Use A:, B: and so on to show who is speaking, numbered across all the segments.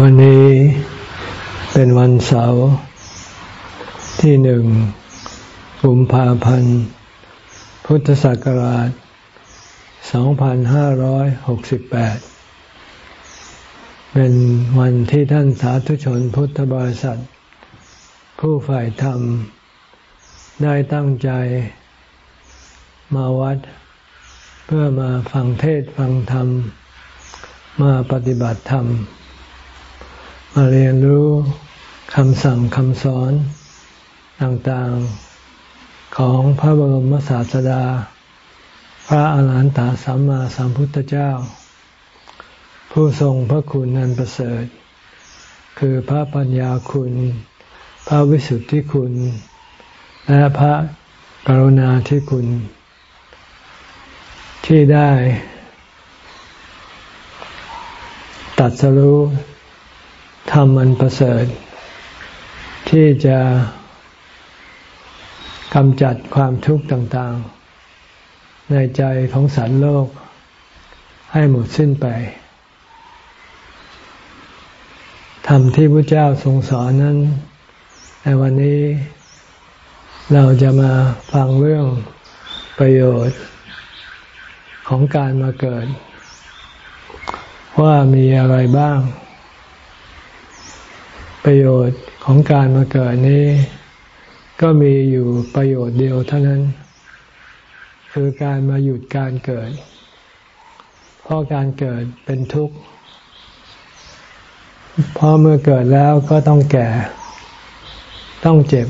A: วันนี้เป็นวันเสาร์ที่หนึ่งกุมภาพันธ์ พุทธศักราช 2568 เป็นวันที่ท่านสาธุชนพุทธบริษัท ผู้ฝ่ายธรรม ได้ตั้งใจมาวัด เพื่อมาฟังเทศฟังธรรม มาปฏิบัติธรรม มาเรียนรู้คำสั่งคำสอนต่างๆของพระบรมศาสดา พระอาหารหันตสัมมาสัมพุทธเจ้า ผู้ทรงพระคุณนันประเสริฐ คือพระปัญญาคุณ พระวิสุทธิคุณ และพระกรุณาธิคุณ ที่ได้ตัดสรู้ ธรรมอันประเสริฐ ที่จะกำจัดความทุกข์ต่างๆ ในใจของสัตว์โลกให้หมดสิ้นไปธรรมที่พระเจ้าทรงสอนนั้น ในวันนี้เราจะมาฟังเรื่องประโยชน์ของการมาเกิด ว่ามีอะไรบ้าง ประโยชน์ของการมาเกิดนี้ ก็มีอยู่ประโยชน์เดียวเท่านั้น คือการมาหยุดการเกิด เพราะการเกิดเป็นทุกข์เพราะเมื่อเกิดแล้วก็ต้องแก่ ต้องเจ็บ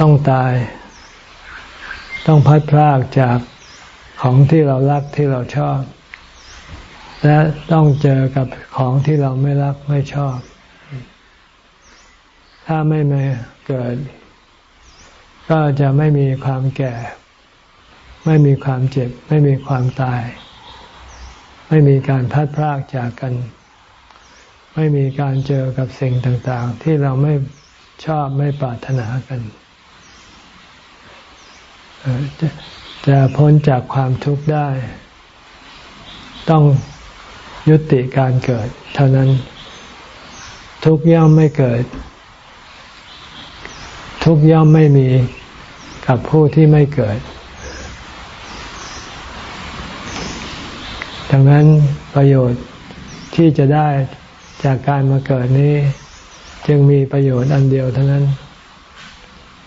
A: ต้องตาย ต้องพัดพรากจากของที่เรารักที่เราชอบ และต้องเจอกับของที่เราไม่รักไม่ชอบ ถ้าไม่มาเกิด ก็จะไม่มีความแก่ ไม่มีความเจ็บ ไม่มีความตาย ไม่มีการพัดพรากจากกัน ไม่มีการเจอกับสิ่งต่าง ๆ ที่เราไม่ชอบไม่ปรารถนากันจะพ้นจากความทุกข์ได้ ต้องยุติการเกิด เท่านั้นทุกย่อมไม่เกิด ทุกย่อมไม่มีกับผู้ที่ไม่เกิด ดังนั้นประโยชน์ที่จะได้จากการมาเกิดนี้ จึงมีประโยชน์อันเดียวเท่านั้น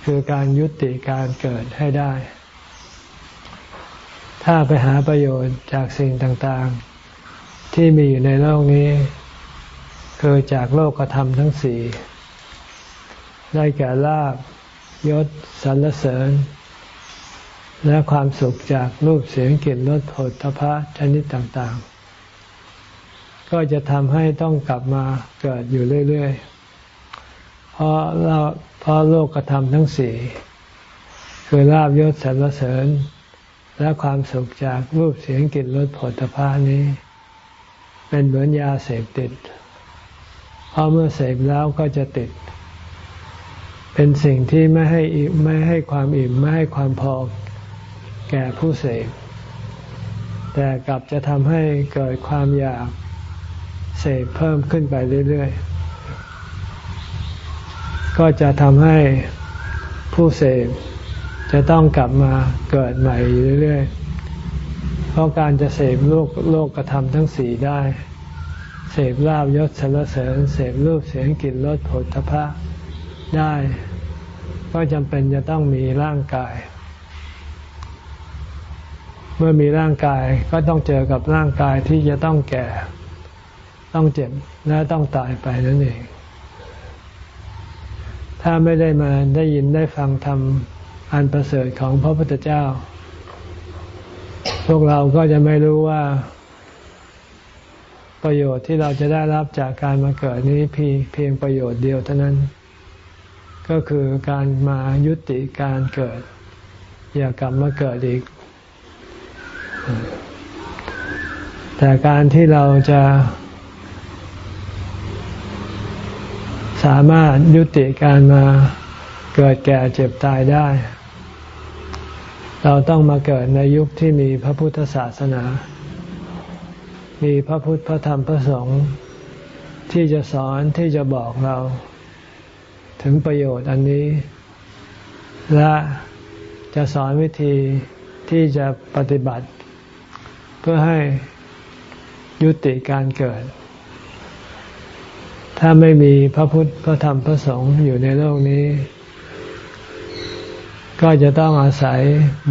A: คือการยุติการเกิดให้ได้ ถ้าไปหาประโยชน์จากสิ่งต่างๆ ที่มีอยู่ในโลกนี้ คือจากโลกธรรมทั้งสี่ ได้แก่ลาบยศสรรเสริญ และความสุขจากรูปเสียงกลิ่นรสผลทพะชนิดต่างๆ ก็จะทำให้ต้องกลับมาเกิดอยู่เรื่อยๆ เพราะเราเพราะโลกกระทำทั้งสี่คือลาบยศสรรเสริญ และความสุขจากรูปเสียงกลิ่นรสผลทพะนี้ เป็นเหมือนยาเสพติดพอเมื่อเสพแล้วก็จะติด เป็นสิ่งที่ไม่ให้ไม่ให้ความอิ่ม ไม่ให้ความพอแก่ผู้เสพแต่กลับจะทำให้เกิดความอยากเสพเพิ่มขึ้นไปเรื่อยๆ ก็จะทำให้ผู้เสพจะต้องกลับมาเกิดใหม่เรื่อยๆ เพราะการจะเสพโลกโลกกระทำทั้งสี่ได้ เสพลาบยศสรรเสริญ เสพรูปเสียงกลิ่นรสผลทพะ ได้ ก็จำเป็นจะต้องมีร่างกาย เมื่อมีร่างกายก็ต้องเจอกับร่างกายที่จะต้องแก่ ต้องเจ็บและต้องตายไปนั่นเอง ถ้าไม่ได้มาได้ยินได้ฟังธรรมอันประเสริฐของพระพุทธเจ้า พวกเราก็จะไม่รู้ว่าประโยชน์ที่เราจะได้รับจากการมาเกิดนี้เพียงประโยชน์เดียวเท่านั้น ก็คือการมายุติการเกิด อย่ากลับมาเกิดอีก แต่การที่เราจะสามารถยุติการมาเกิดแก่เจ็บตายได้ เราต้องมาเกิดในยุคที่มีพระพุทธศาสนา มีพระพุทธพระธรรมพระสงฆ์ที่จะสอนที่จะบอกเรา ถึงประโยชน์อันนี้ และจะสอนวิธีที่จะปฏิบัติ เพื่อให้ยุติการเกิด ถ้าไม่มีพระพุทธพระธรรมพระสงฆ์อยู่ในโลกนี้ ก็จะต้องอาศัย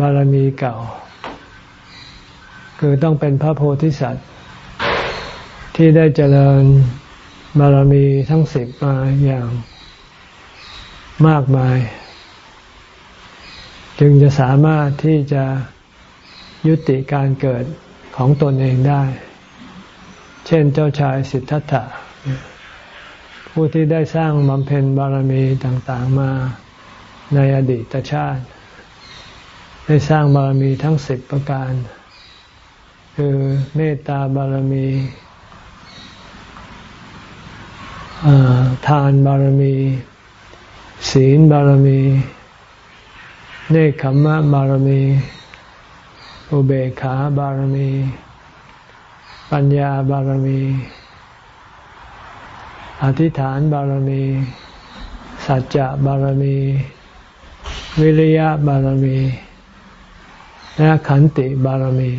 A: บารมีเก่า คือต้องเป็นพระโพธิสัตว์ ที่ได้เจริญบารมีทั้งสิบมาอย่าง มากมาย จึงจะสามารถที่จะยุติการเกิดของตนเองได้ เช่นเจ้าชายสิทธัตถะ ผู้ที่ได้สร้างบำเพ็ญบารมีต่าง ๆมาในอดีตชาติ ได้สร้างบารมีทั้งสิบประการ คือเมตตาบารมีทานบารมี ศีลบารมี เนคขมมะบารมี อุเบกขาบารมี ปัญญาบารมี อธิษฐานบารมี สัจจะบารมี วิริยะบารมี และขันติบารมี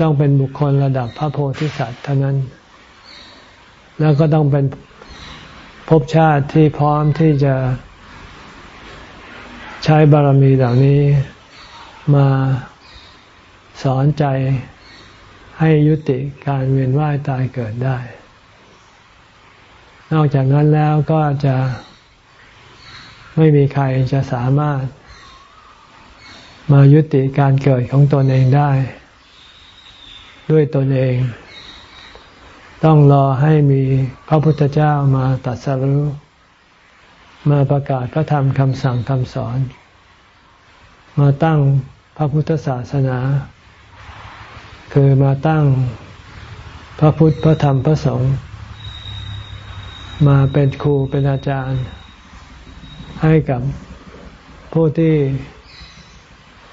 A: ต้องเป็นบุคคลระดับพระโพธิสัตว์เท่านั้น แล้วก็ต้องเป็น ภพชาติที่พร้อมที่จะใช้บารมีเหล่านี้มาสอนใจให้ยุติการเวียนว่ายตายเกิดได้ นอกจากนั้นแล้วก็จะไม่มีใครจะสามารถ มายุติการเกิดของตนเองได้ ด้วยตนเอง ต้องรอให้มีพระพุทธเจ้ามาตรัสรู้มาประกาศพระธรรมคำสั่งคำสอน มาตั้งพระพุทธศาสนา คือมาตั้งพระพุทธพระธรรมพระสงฆ์มาเป็นครูเป็นอาจารย์ ให้กับผู้ที่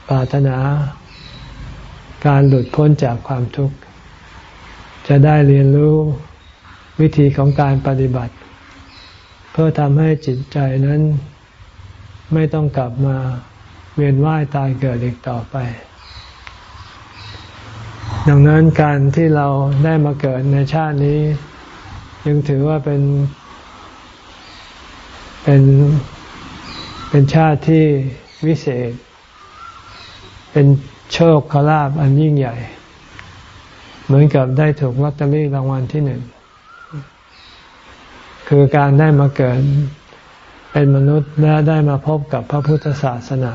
A: ปรารถนา การหลุดพ้นจากความทุกข์ จะได้เรียนรู้วิธีของการปฏิบัติ เพื่อทำให้จิตใจนั้นไม่ต้องกลับมาเวียนว่ายตายเกิดอีกต่อไป ดังนั้นการที่เราได้มาเกิดในชาตินี้ ยังถือว่าเป็น เป็นเป็นชาติที่วิเศษ เป็นโชคขลาบอันยิ่งใหญ่ เหมือนกับได้ถูกลอตเตอรี่รางวัลที่หนึ่ง คือการได้มาเกิดเป็นมนุษย์และได้มาพบกับพระพุทธศาสนา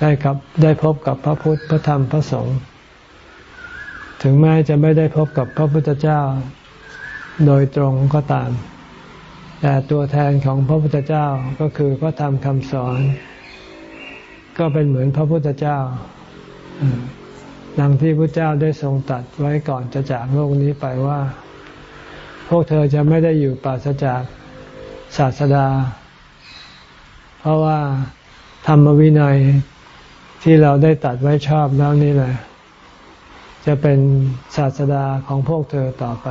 A: ได้กับได้พบกับพระพุทธพระธรรมพระสงฆ์ถึงแม้จะไม่ได้พบกับพระพุทธเจ้า โดยตรงก็ตาม แต่ตัวแทนของพระพุทธเจ้าก็คือพระธรรมคำสอน ก็เป็นเหมือนพระพุทธเจ้า ดังที่พระเจ้าได้ทรงตัดไว้ก่อนจะจากโลกนี้ไปว่า พวกเธอจะไม่ได้อยู่ปราศจากศาสดา เพราะว่าธรรมวินัยที่เราได้ตัดไว้ชอบแล้วนี่แหละ จะเป็นศาสดาของพวกเธอต่อไป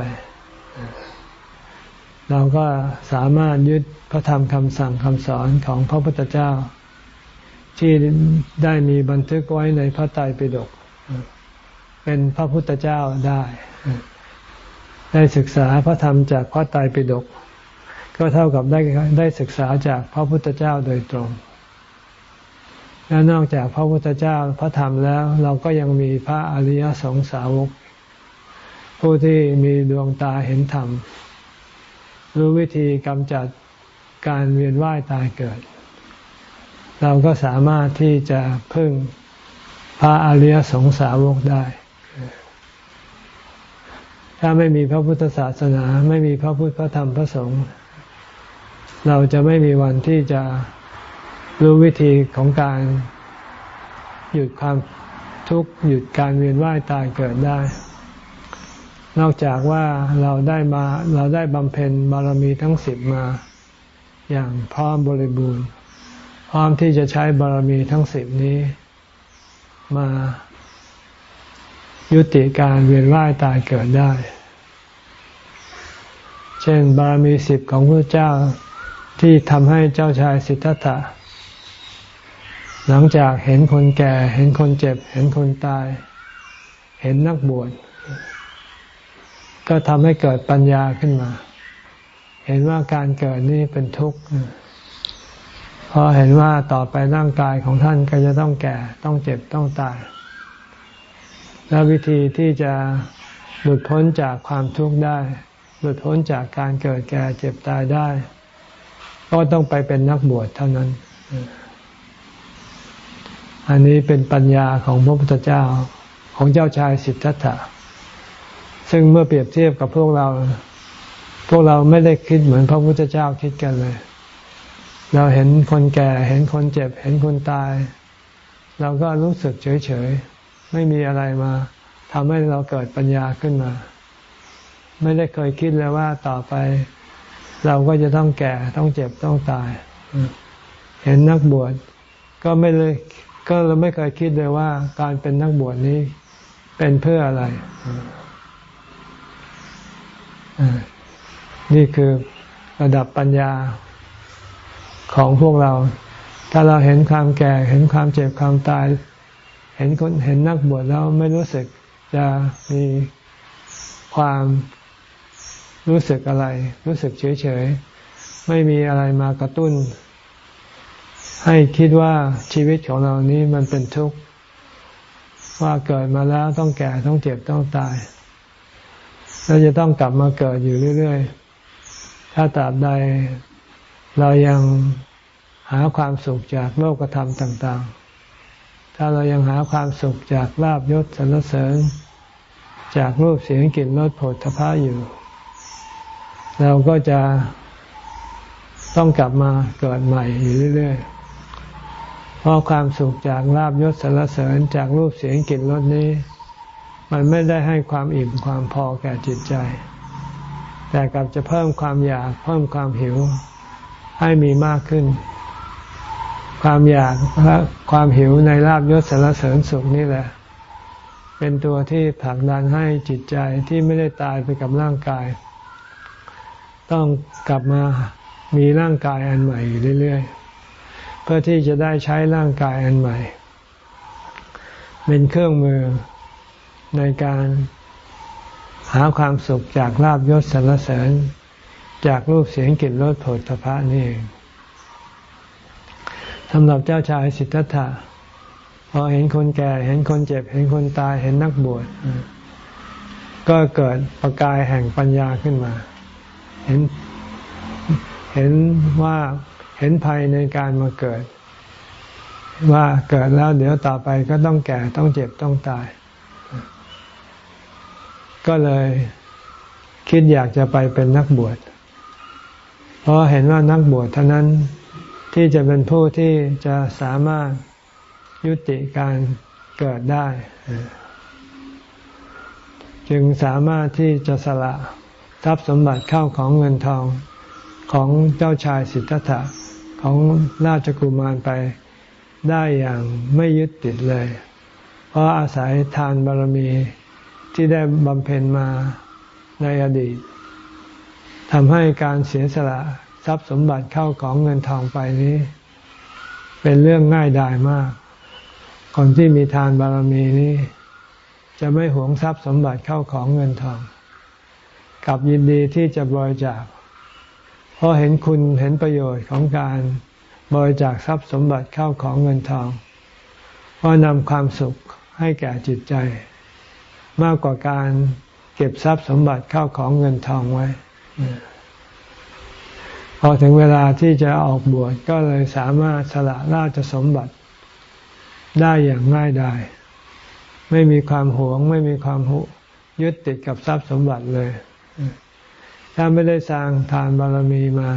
A: เราก็สามารถยึดพระธรรมคำสั่งคำสอนของพระพุทธเจ้า ที่ได้มีบันทึกไว้ในพระไตรปิฎก เป็นพระพุทธเจ้าได้ ได้ศึกษาพระธรรมจากพระไตรปิฎกก็เท่ากับได้ได้ศึกษาจากพระพุทธเจ้าโดยตรง และนอกจากพระพุทธเจ้าพระธรรมแล้ว เราก็ยังมีพระอริยสงสาวก ผู้ที่มีดวงตาเห็นธรรม รู้วิธีกำจัดการเวียนว่ายตายเกิด เราก็สามารถที่จะพึ่งพระอริยสงสาวกได้ ถ้าไม่มีพระพุทธศาสนา ไม่มีพระพุทธพระธรรมพระสงฆ์เราจะไม่มีวันที่จะรู้วิธีของการหยุดความทุกข์หยุดการเวียนว่ายตายเกิดได้ นอกจากว่าเราได้มาเราได้บำเพ็ญบารมีทั้งสิบมา อย่างพร้อมบริบูรณ์ พร้อมที่จะใช้บารมีทั้งสิบนี้ มายุติการเวียนว่ายตายเกิดได้ เช่นบารมีสิบของพระเจ้าที่ทำให้เจ้าชายสิทธัตถะ หลังจากเห็นคนแก่ เห็นคนเจ็บ เห็นคนตาย เห็นนักบวชก็ทำให้เกิดปัญญาขึ้นมา เห็นว่าการเกิดนี่เป็นทุกข์เพราะเห็นว่าต่อไปร่างกายของท่านก็จะต้องแก่ ต้องเจ็บ ต้องตาย และวิธีที่จะหลุดพ้นจากความทุกข์ได้ หลุดพ้นจากการเกิดแก่เจ็บตายได้ ก็ต้องไปเป็นนักบวชเท่านั้น อันนี้เป็นปัญญาของพระพุทธเจ้าของเจ้าชายสิทธัตถะ ซึ่งเมื่อเปรียบเทียบกับพวกเรา พวกเราไม่ได้คิดเหมือนพระพุทธเจ้าคิดกันเลย เราเห็นคนแก่ เห็นคนเจ็บ เห็นคนตาย เราก็รู้สึกเฉย ๆ ไม่มีอะไรมาทำให้เราเกิดปัญญาขึ้นมา ไม่ได้เคยคิดเลยว่าต่อไป เราก็จะต้องแก่ต้องเจ็บต้องตาย เห็นนักบวชก็ไม่เลย ก็เราไม่เคยคิดเลยว่า การเป็นนักบวชนี้เป็นเพื่ออะไร นี่คือระดับปัญญาของพวกเรา ถ้าเราเห็นความแก่ เห็นความเจ็บความตาย เห็นคนเห็นนักบวชแล้วไม่รู้สึกจะมีความ รู้สึกอะไร รู้สึกเฉยๆไม่มีอะไรมากระตุ้น ให้คิดว่าชีวิตของเรานี้มันเป็นทุกข์ว่าเกิดมาแล้วต้องแก่ต้องเจ็บต้องตายเราจะต้องกลับมาเกิดอยู่เรื่อย ๆ ถ้าตราบใดเรายังหาความสุขจากโลกธรรมต่าง ๆ ถ้าเรายังหาความสุขจากลาบยศสรรเสริญ จากรูปเสียงกลิ่นรสผลทพะอยู่ เราก็จะต้องกลับมาเกิดใหม่อยู่เรื่อยๆ เพราะความสุขจากลาบยศสรรเสริญจากรูปเสียงกลิ่นรสนี้ มันไม่ได้ให้ความอิ่มความพอแก่จิตใจ แต่กลับจะเพิ่มความอยากเพิ่มความหิวให้มีมากขึ้น ความอยากและความหิวในลาบยศสารเสริญสุขนี่แหละ เป็นตัวที่ผลักดันให้จิตใจที่ไม่ได้ตายไปกับร่างกาย ต้องกลับมามีร่างกายอันใหม่อยู่เรื่อยๆ เพื่อที่จะได้ใช้ร่างกายอันใหม่ เป็นเครื่องมือในการหาความสุขจากลาบยศสรรเสริญ จากรูปเสียงกลิ่นรสผลพภะนี่เองสำหรับเจ้าชายสิทธัตถะพอเห็นคนแก่เห็นคนเจ็บ เห็นคนตายเห็นนักบวชก็เกิดประกายแห่งปัญญาขึ้นมา เห็นเห็นว่าเห็นภัยในการมาเกิด ว่าเกิดแล้วเดี๋ยวต่อไปก็ต้องแก่ต้องเจ็บต้องตาย ก็เลยคิดอยากจะไปเป็นนักบวช เพราะเห็นว่านักบวชเท่านั้นที่จะเป็นผู้ที่จะสามารถยุติการเกิดได้ จึงสามารถที่จะสละ ทรัพย์สมบัติเข้าของเงินทองของเจ้าชายสิทธัตถะของราชกุมารไปได้อย่างไม่ยึดติดเลย เพราะอาศัยทานบารมีที่ได้บำเพ็ญมาในอดีตทำให้การเสียสละทรัพย์สมบัติเข้าของเงินทองไปนี้ เป็นเรื่องง่ายดายมาก คนที่มีทานบารมีนี้ จะไม่หวงทรัพย์สมบัติเข้าของเงินทอง กับยินดีที่จะบริจาคเพราะเห็นคุณเห็นประโยชน์ของการบริจาคทรัพย์สมบัติเข้าของเงินทอง เพราะนำความสุขให้แก่จิตใจ มากกว่าการเก็บทรัพย์สมบัติเข้าของเงินทองไว้ พอถึงเวลาที่จะออกบวชก็เลยสามารถสละราชสมบัติได้อย่างง่ายดายไม่มีความหวง ไม่มีความหุยึดติดกับทรัพย์สมบัติเลย ถ้าไม่ได้สร้างทานบารมีมา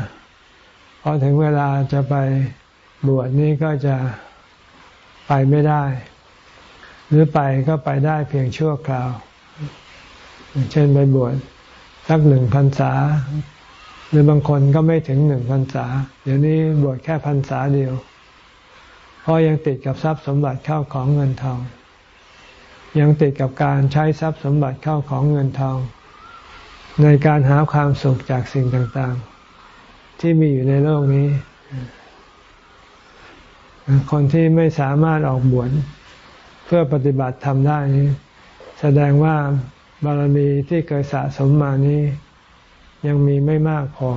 A: พอถึงเวลาจะไปบวชนี้ก็จะไปไม่ได้ หรือไปก็ไปได้เพียงชั่วคราว เช่นไปบวชสักหนึ่งพรรษา หรือบางคนก็ไม่ถึงหนึ่งพรรษา เดี๋ยวนี้บวชแค่พรรษาเดียว เพราะยังติดกับทรัพย์สมบัติเข้าของเงินทอง ยังติดกับการใช้ทรัพย์สมบัติเข้าของเงินทอง ในการหาความสุขจากสิ่งต่างๆ ที่มีอยู่ในโลกนี้ คนที่ไม่สามารถออกบวชเพื่อปฏิบัติทำได้นี้ แสดงว่าบารมีที่เคยสะสมมานี้ ยังมีไม่มากพอ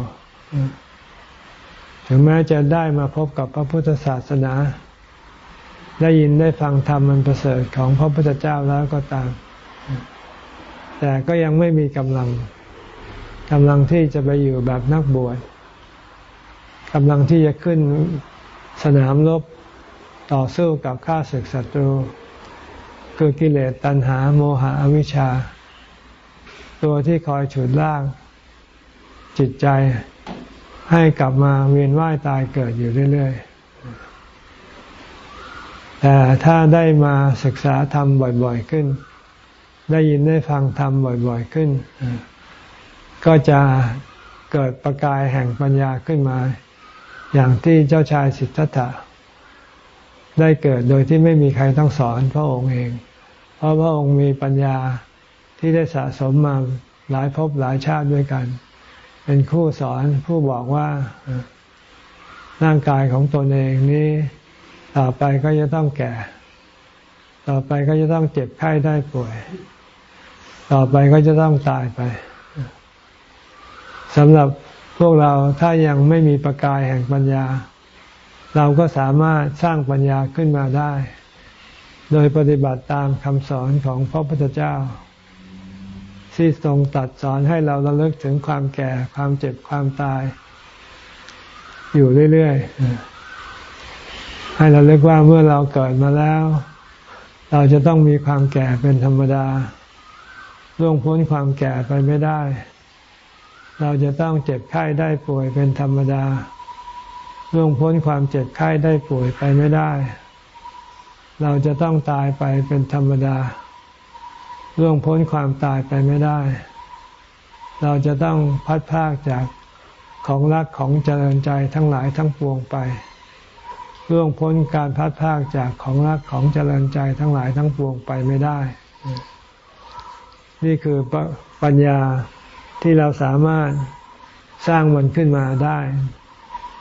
A: ถึงแม้จะได้มาพบกับพระพุทธศาสนา ได้ยินได้ฟังธรรมมันประเสริฐของพระพุทธเจ้าแล้วก็ตาม แต่ก็ยังไม่มีกำลัง กำลังที่จะไปอยู่แบบนักบวชกำลังที่จะขึ้นสนามรบต่อสู้กับข้าศึกศัตรู คือกิเลสตัณหาโมหะอวิชชา ตัวที่คอยฉุดลากจิตใจให้กลับมาเวียนว่ายตายเกิดอยู่เรื่อยๆ แต่ถ้าได้มาศึกษาธรรมบ่อยๆขึ้น ได้ยินได้ฟังธรรมบ่อยๆขึ้น ก็จะเกิดประกายแห่งปัญญาขึ้นมา อย่างที่เจ้าชายสิทธัตถะได้เกิดโดยที่ไม่มีใครต้องสอนพระองค์เอง เพราะพระองค์มีปัญญาที่ได้สะสมมาหลายภพหลายชาติด้วยกัน เป็นคู่สอนผู้บอกว่าร่างกายของตนเองนี้ต่อไปก็จะต้องแก่ ต่อไปก็จะต้องเจ็บไข้ได้ป่วย ต่อไปก็จะต้องตายไป สำหรับพวกเราถ้ายังไม่มีประกายแห่งปัญญา เราก็สามารถสร้างปัญญาขึ้นมาได้ โดยปฏิบัติตามคำสอนของพระพุทธเจ้า ที่ทรงตัดสอนให้เราระลึกถึงความแก่ความเจ็บความตาย อยู่เรื่อยๆ ให้เราเลิกว่าเมื่อเราเกิดมาแล้ว เราจะต้องมีความแก่เป็นธรรมดาล่วงพ้นความแก่ไปไม่ได้ เราจะต้องเจ็บไข้ได้ป่วยเป็นธรรมดาล่วงพ้นความเจ็บไข้ได้ป่วยไปไม่ได้ เราจะต้องตายไปเป็นธรรมดาล่วงพ้นความตายไปไม่ได้ เราจะต้องพัดพากจากของรักของเจริญใจทั้งหลายทั้งปวงไปล่วงพ้นการพัดพากจากของรักของเจริญใจทั้งหลายทั้งปวงไปไม่ได้ นี่คือปัญญา ที่เราสามารถสร้างมันขึ้นมาได้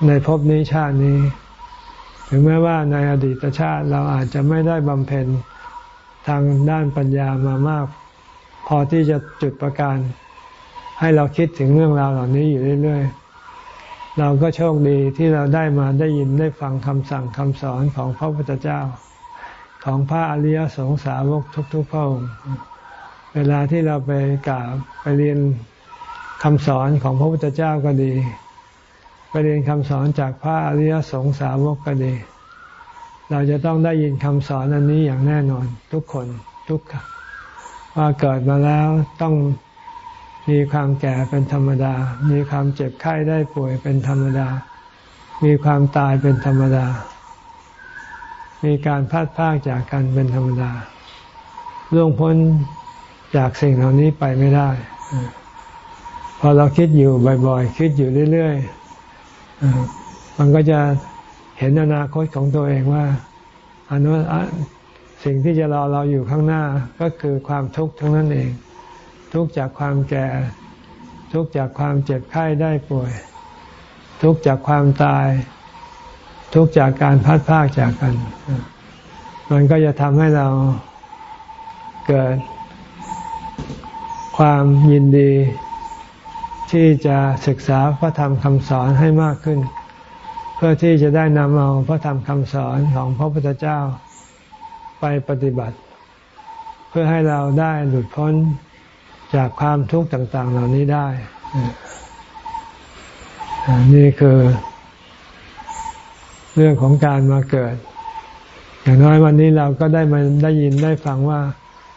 A: ในภพนี้ชาตินี้ ถึงแม้ว่าในอดีตชาติเราอาจจะไม่ได้บำเพ็ญทางด้านปัญญามามาก พอที่จะจุดประการ ให้เราคิดถึงเรื่องราวเหล่านี้อยู่เรื่อย ๆ เราก็โชคดีที่เราได้มาได้ยินได้ฟังคำสั่งคำสอนของพระพุทธเจ้า ของพระอริยสงสาวกทุกๆพระองค์เวลาที่เราไปกราบไปเรียน คำสอนของพระพุทธเจ้าก็ดีไปเรียนคำสอนจากพระอริยสงสาวกก็ดี เราจะต้องได้ยินคำสอนอันนี้อย่างแน่นอนทุกคนทุกว่าเกิดมาแล้วต้องมีความแก่เป็นธรรมดา มีความเจ็บไข้ได้ป่วยเป็นธรรมดา มีความตายเป็นธรรมดา มีการพัดพากจากกันเป็นธรรมดาล่วงพ้นจากสิ่งเหล่านี้ไปไม่ได้ พอเราคิดอยู่บ่อยๆ คิดอยู่เรื่อยๆ มันก็จะเห็นอนาคตของตัวเองว่าอนุสิ่งที่จะรอเราอยู่ข้างหน้าก็คือความทุกข์ทั้งนั้นเอง ทุกจากความแก่ ทุกจากความเจ็บไข้ได้ป่วย ทุกจากความตาย ทุกจากการพัดพากจากกัน มันก็จะทำให้เราเกิดความยินดี ที่จะศึกษาพระธรรมคำสอนให้มากขึ้น เพื่อที่จะได้นำเอาพระธรรมคำสอนของพระพุทธเจ้าไปปฏิบัติ เพื่อให้เราได้หลุดพ้นจากความทุกข์ต่าง ๆ เหล่านี้ได้ นี่คือ เรื่องของการมาเกิด อย่างน้อยวันนี้เราก็ได้มาได้ยินได้ฟังว่า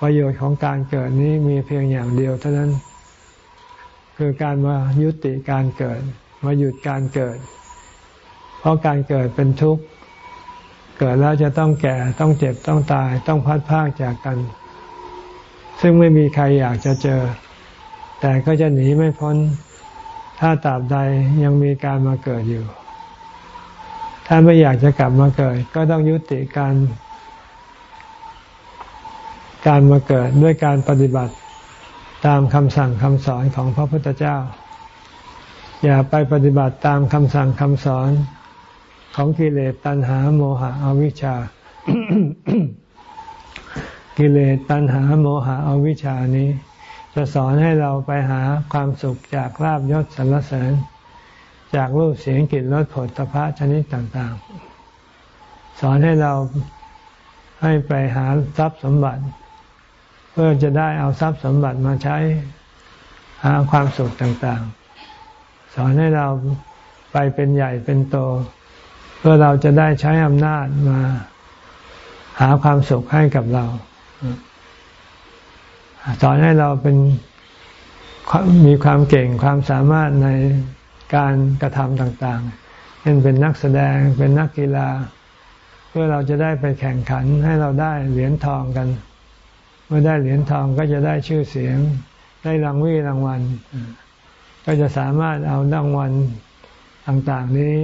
A: ประโยชน์ของการเกิดนี้มีเพียงอย่างเดียวเท่านั้น คือการมายุติการเกิด มาหยุดการเกิด เพราะการเกิดเป็นทุกข์เกิดแล้วจะต้องแก่ต้องเจ็บต้องตายต้องพัดพากจากกัน ซึ่งไม่มีใครอยากจะเจอ แต่ก็จะหนีไม่พ้น ถ้าตราบใดยังมีการมาเกิดอยู่ ถ้าไม่อยากจะกลับมาเกิด ก็ต้องยุติการ การมาเกิดด้วยการปฏิบัติ ตามคำสั่งคำสอนของพระพุทธเจ้า อย่าไปปฏิบัติตามคำสั่งคำสอนของกิเลสตัณหาโมหะอวิชชา กิเลสตัณหาโมหะอวิชชานี้ จะสอนให้เราไปหาความสุขจากลาบยศสรรเสริญ จากรูปเสียงกลิ่นรสผลตภะชนิดต่างๆ สอนให้เราให้ไปหาทรัพย์สมบัติ เพื่อจะได้เอาทรัพย์สมบัติมาใช้หาความสุขต่างๆ สอนให้เราไปเป็นใหญ่เป็นโต เพื่อเราจะได้ใช้อำนาจมาหาความสุขให้กับเรา สอนให้เราเป็นมีความเก่งความสามารถในการกระทำต่างๆเช่นเป็นนักแสดงเป็นนักกีฬา เพื่อเราจะได้ไปแข่งขันให้เราได้เหรียญทองกัน มื่อได้เหรียญทองก็จะได้ชื่อเสียง ได้รางวีรางวัล ก็จะสามารถเอารางวัลต่างๆนี้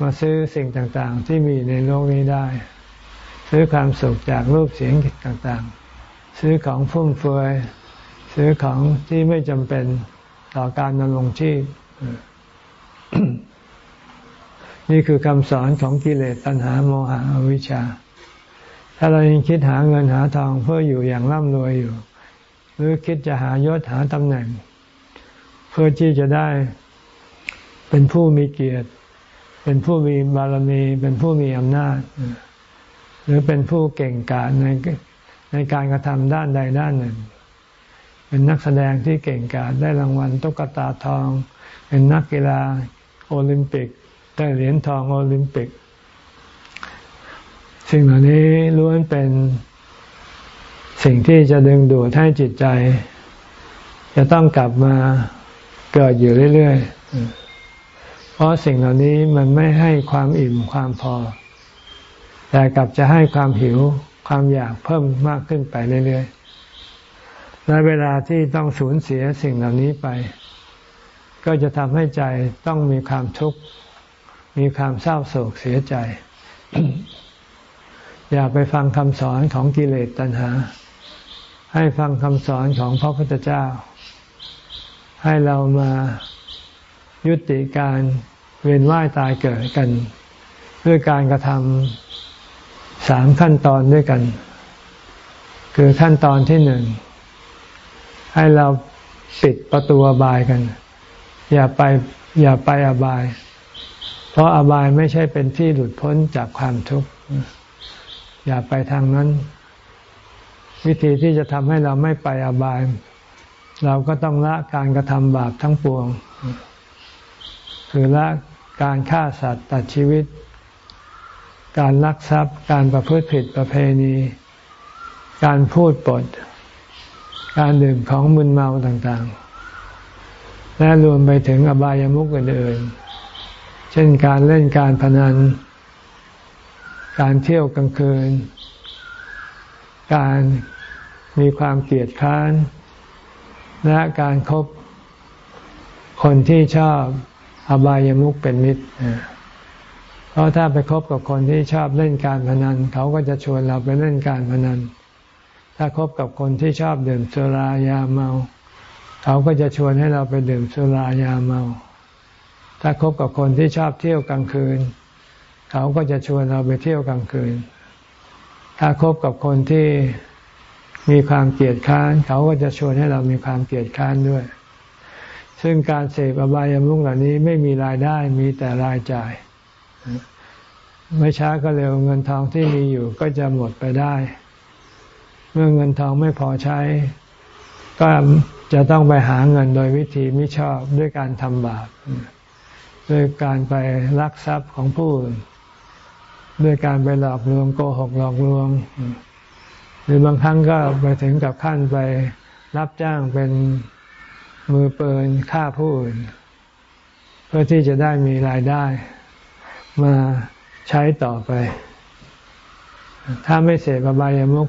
A: มาซื้อสิ่งต่างๆ ที่มีในโลกนี้ได้ ซื้อความสุขจากรูปเสียงต่างๆ ซื้อของฟุ่มเฟือยซื้อของที่ไม่จำเป็นต่อการดำรงชีพนี่คือคำสอนของกิเลสตัณหาโมหะอวิชชา ถ้าเรายังคิดหาเงินหาทองเพื่ออยู่อย่างร่ำรวยอยู่ หรือคิดจะหายศหาตำแหน่ง เพื่อที่จะได้เป็นผู้มีเกียรติ เป็นผู้มีบารมี เป็นผู้มีอำนาจ หรือเป็นผู้เก่งกาจในในการกระทำด้านใดด้านหนึ่ง เป็นนักแสดงที่เก่งกาจได้รางวัลตุ๊กตาทอง เป็นนักกีฬาโอลิมปิก ได้เหรียญทองโอลิมปิก สิ่งเหล่านี้ล้วนเป็นสิ่งที่จะดึงดูดให้จิตใจ จะต้องกลับมาเกิดอยู่เรื่อยๆ เพราะสิ่งเหล่านี้มันไม่ให้ความอิ่มความพอ แต่กลับจะให้ความหิวความอยากเพิ่มมากขึ้นไปเรื่อยๆ และเวลาที่ต้องสูญเสียสิ่งเหล่านี้ไป ก็จะทำให้ใจต้องมีความทุกข์ มีความเศร้าโศกเสียใจ อย่าไปฟังคำสอนของกิเลสตัณหา ให้ฟังคำสอนของพระพุทธเจ้า ให้เรามายุติการเวียนว่ายตายเกิดกัน ด้วยการกระทำสามขั้นตอนด้วยกัน คือขั้นตอนที่หนึ่ง ให้เราปิดประตูอบายกัน อย่าไปอย่าไปอบาย เพราะอบายไม่ใช่เป็นที่หลุดพ้นจากความทุกข์ อย่าไปทางนั้น วิธีที่จะทำให้เราไม่ไปอบาย เราก็ต้องละการกระทำบาปทั้งปวง คือละการฆ่าสัตว์ตัดชีวิต การลักทรัพย์ การประพฤติผิดประเพณี การพูดปด การดื่มของมึนเมาต่างๆ และรวมไปถึงอบายามุกอื่นๆเช่นการเล่นการพนัน การเที่ยวกลางคืน การมีความเกลียดค้าน และการครบคนที่ชอบอบายามุขเป็นมิตร เพราะถ้าไปคบกับคนที่ชอบเล่นการพนัน เขาก็จะชวนเราไปเล่นการพนัน ถ้าคบกับคนที่ชอบดื่มสุรายาเมา เขาก็จะชวนให้เราไปดื่มสุรายาเมา ถ้าคบกับคนที่ชอบเที่ยวกลางคืน เขาก็จะชวนเราไปเที่ยวกลางคืน ถ้าคบกับคนที่มีความเกลียดค้าน เขาก็จะชวนให้เรามีความเกลียดค้านด้วย ซึ่งการเสพอบายามุขเหล่านี้ไม่มีรายได้มีแต่รายจ่าย ไม่ช้าก็เร็วเงินทองที่มีอยู่ก็จะหมดไปได้ เมื่อเงินทองไม่พอใช้ ก็จะต้องไปหาเงินโดยวิธีไมิชอบด้วยการทำบาปด้วยการไปลักทรัพย์ของผู้อื่น ด้วยการไปหลอกลวงโกหกหลอกลวง หรือบางครั้งก็ไปถึงกับขั้นไปรับจ้างเป็นมือเปินฆ่าผู้อื่น เพื่อที่จะได้มีรายได้ มาใช้ต่อไป ถ้าไม่เสพอบายามุก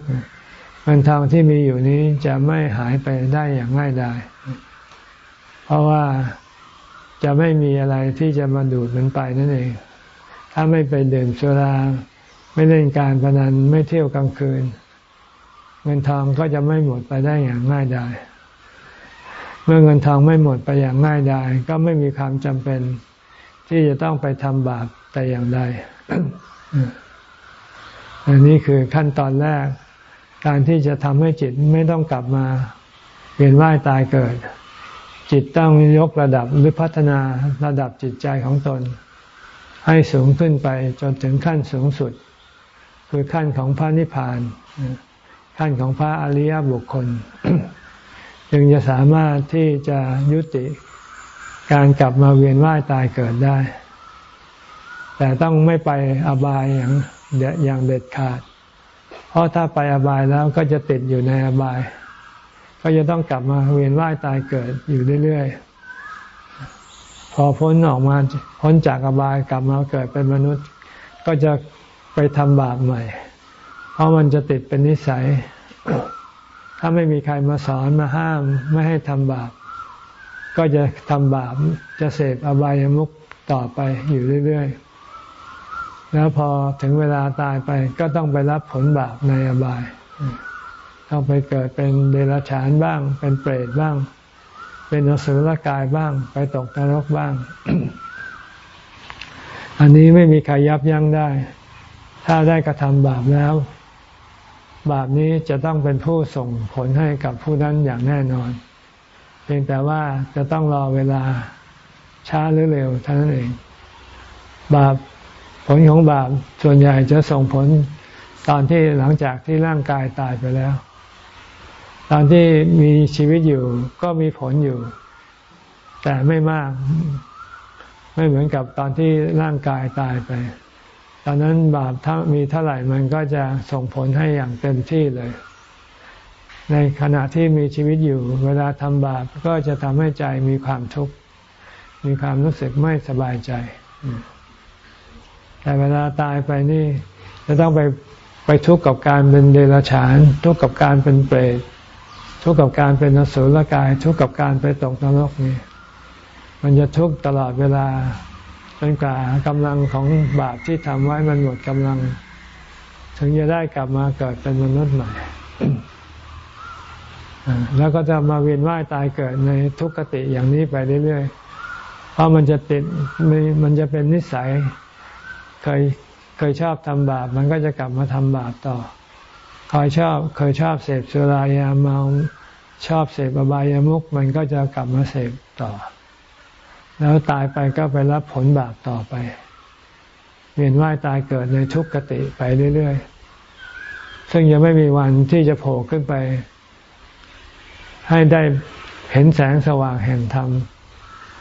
A: เงินทองที่มีอยู่นี้จะไม่หายไปได้อย่างง่ายดาย เพราะว่าจะไม่มีอะไรที่จะมาดูดมันไปนั่นเอง ถ้าไม่ไปดื่มสุรา ไม่เล่นการพนันไม่เที่ยวกลางคืน เงินทองก็จะไม่หมดไปได้อย่างง่ายดายเมื่อเงินทองไม่หมดไปอย่างง่ายดายก็ไม่มีความจำเป็น ที่จะต้องไปทำบาปแต่อย่างใดอันนี้คือขั้นตอนแรก การที่จะทำให้จิตไม่ต้องกลับมาเวียนว่ายตายเกิด จิตต้องยกระดับหรือพัฒนาระดับจิตใจของตน ให้สูงขึ้นไปจนถึงขั้นสูงสุด คือขั้นของพระนิพพาน ขั้นของพระอริยบุคคล จึงจะสามารถที่จะยุติการกลับมาเวียนว่ายตายเกิดได้ แต่ต้องไม่ไปอบายอย่างอย่างเด็ดขาด เพราะถ้าไปอบายแล้วก็จะติดอยู่ในอบาย ก็จะต้องกลับมาเวียนว่ายตายเกิดอยู่เรื่อยๆ พอพ้นออกมาพ้นจากอบายกลับมาเกิดเป็นมนุษย์ ก็จะไปทำบาปใหม่ เพราะมันจะติดเป็นนิสัย ถ้าไม่มีใครมาสอนมาห้ามไม่ให้ทำบาป ก็จะทำบาปจะเสพอบายามุขต่อไปอยู่เรื่อยๆ แล้วพอถึงเวลาตายไปก็ต้องไปรับผลบาปในอบาย ต้องไปเกิดเป็นเดรัจฉานบ้าง เป็นเปรตบ้าง เป็นอสุรกายบ้าง ไปตกนรกบ้าง อันนี้ไม่มีใครยับยั้งได้ ถ้าได้กระทำบาปแล้ว บาปนี้จะต้องเป็นผู้ส่งผลให้กับผู้นั้นอย่างแน่นอน เพียงแต่ว่าจะต้องรอเวลาช้าหรือเร็วเท่านั้นเอง บาปผลของบาปส่วนใหญ่จะส่งผลตอนที่หลังจากที่ร่างกายตายไปแล้ว ตอนที่มีชีวิตอยู่ก็มีผลอยู่ แต่ไม่มาก ไม่เหมือนกับตอนที่ร่างกายตายไป ตอนนั้นบาปถ้ามีเท่าไหร่มันก็จะส่งผลให้อย่างเต็มที่เลย ในขณะที่มีชีวิตอยู่ เวลาทำบาปก็จะทำให้ใจมีความทุกข์ มีความรู้สึกไม่สบายใจ แต่เวลาตายไปนี่ จะต้องไปไปทุกข์กับการเป็นเดรัจฉาน ทุกข์กับการเป็นเปรต ทุกข์กับการเป็นนสุลกาย ทุกข์กับการไปตกนรกนี่มันจะทุกข์ตลอดเวลาจนกว่ากำลังของบาปที่ทำไว้มันหมดกำลัง ถึงจะได้กลับมาเกิดเป็นมนุษย์ใหม่แล้วก็จะมาเวียนว่ายตายเกิดในทุกขติอย่างนี้ไปเรื่อยๆ เพราะมันจะติดมันจะเป็นนิสัย เคยเคยชอบทำบาป มันก็จะกลับมาทำบาปต่อ คอยชอบเคยชอบเสพสุรายาเมาชอบเสพอบายามุขมันก็จะกลับมาเสพต่อ แล้วตายไปก็ไปรับผลบาปต่อไป เวียนว่ายตายเกิดในทุกขติไปเรื่อยๆ ซึ่งยังไม่มีวันที่จะโผล่ขึ้นไป ให้ได้เห็นแสงสว่างแห่งธรรม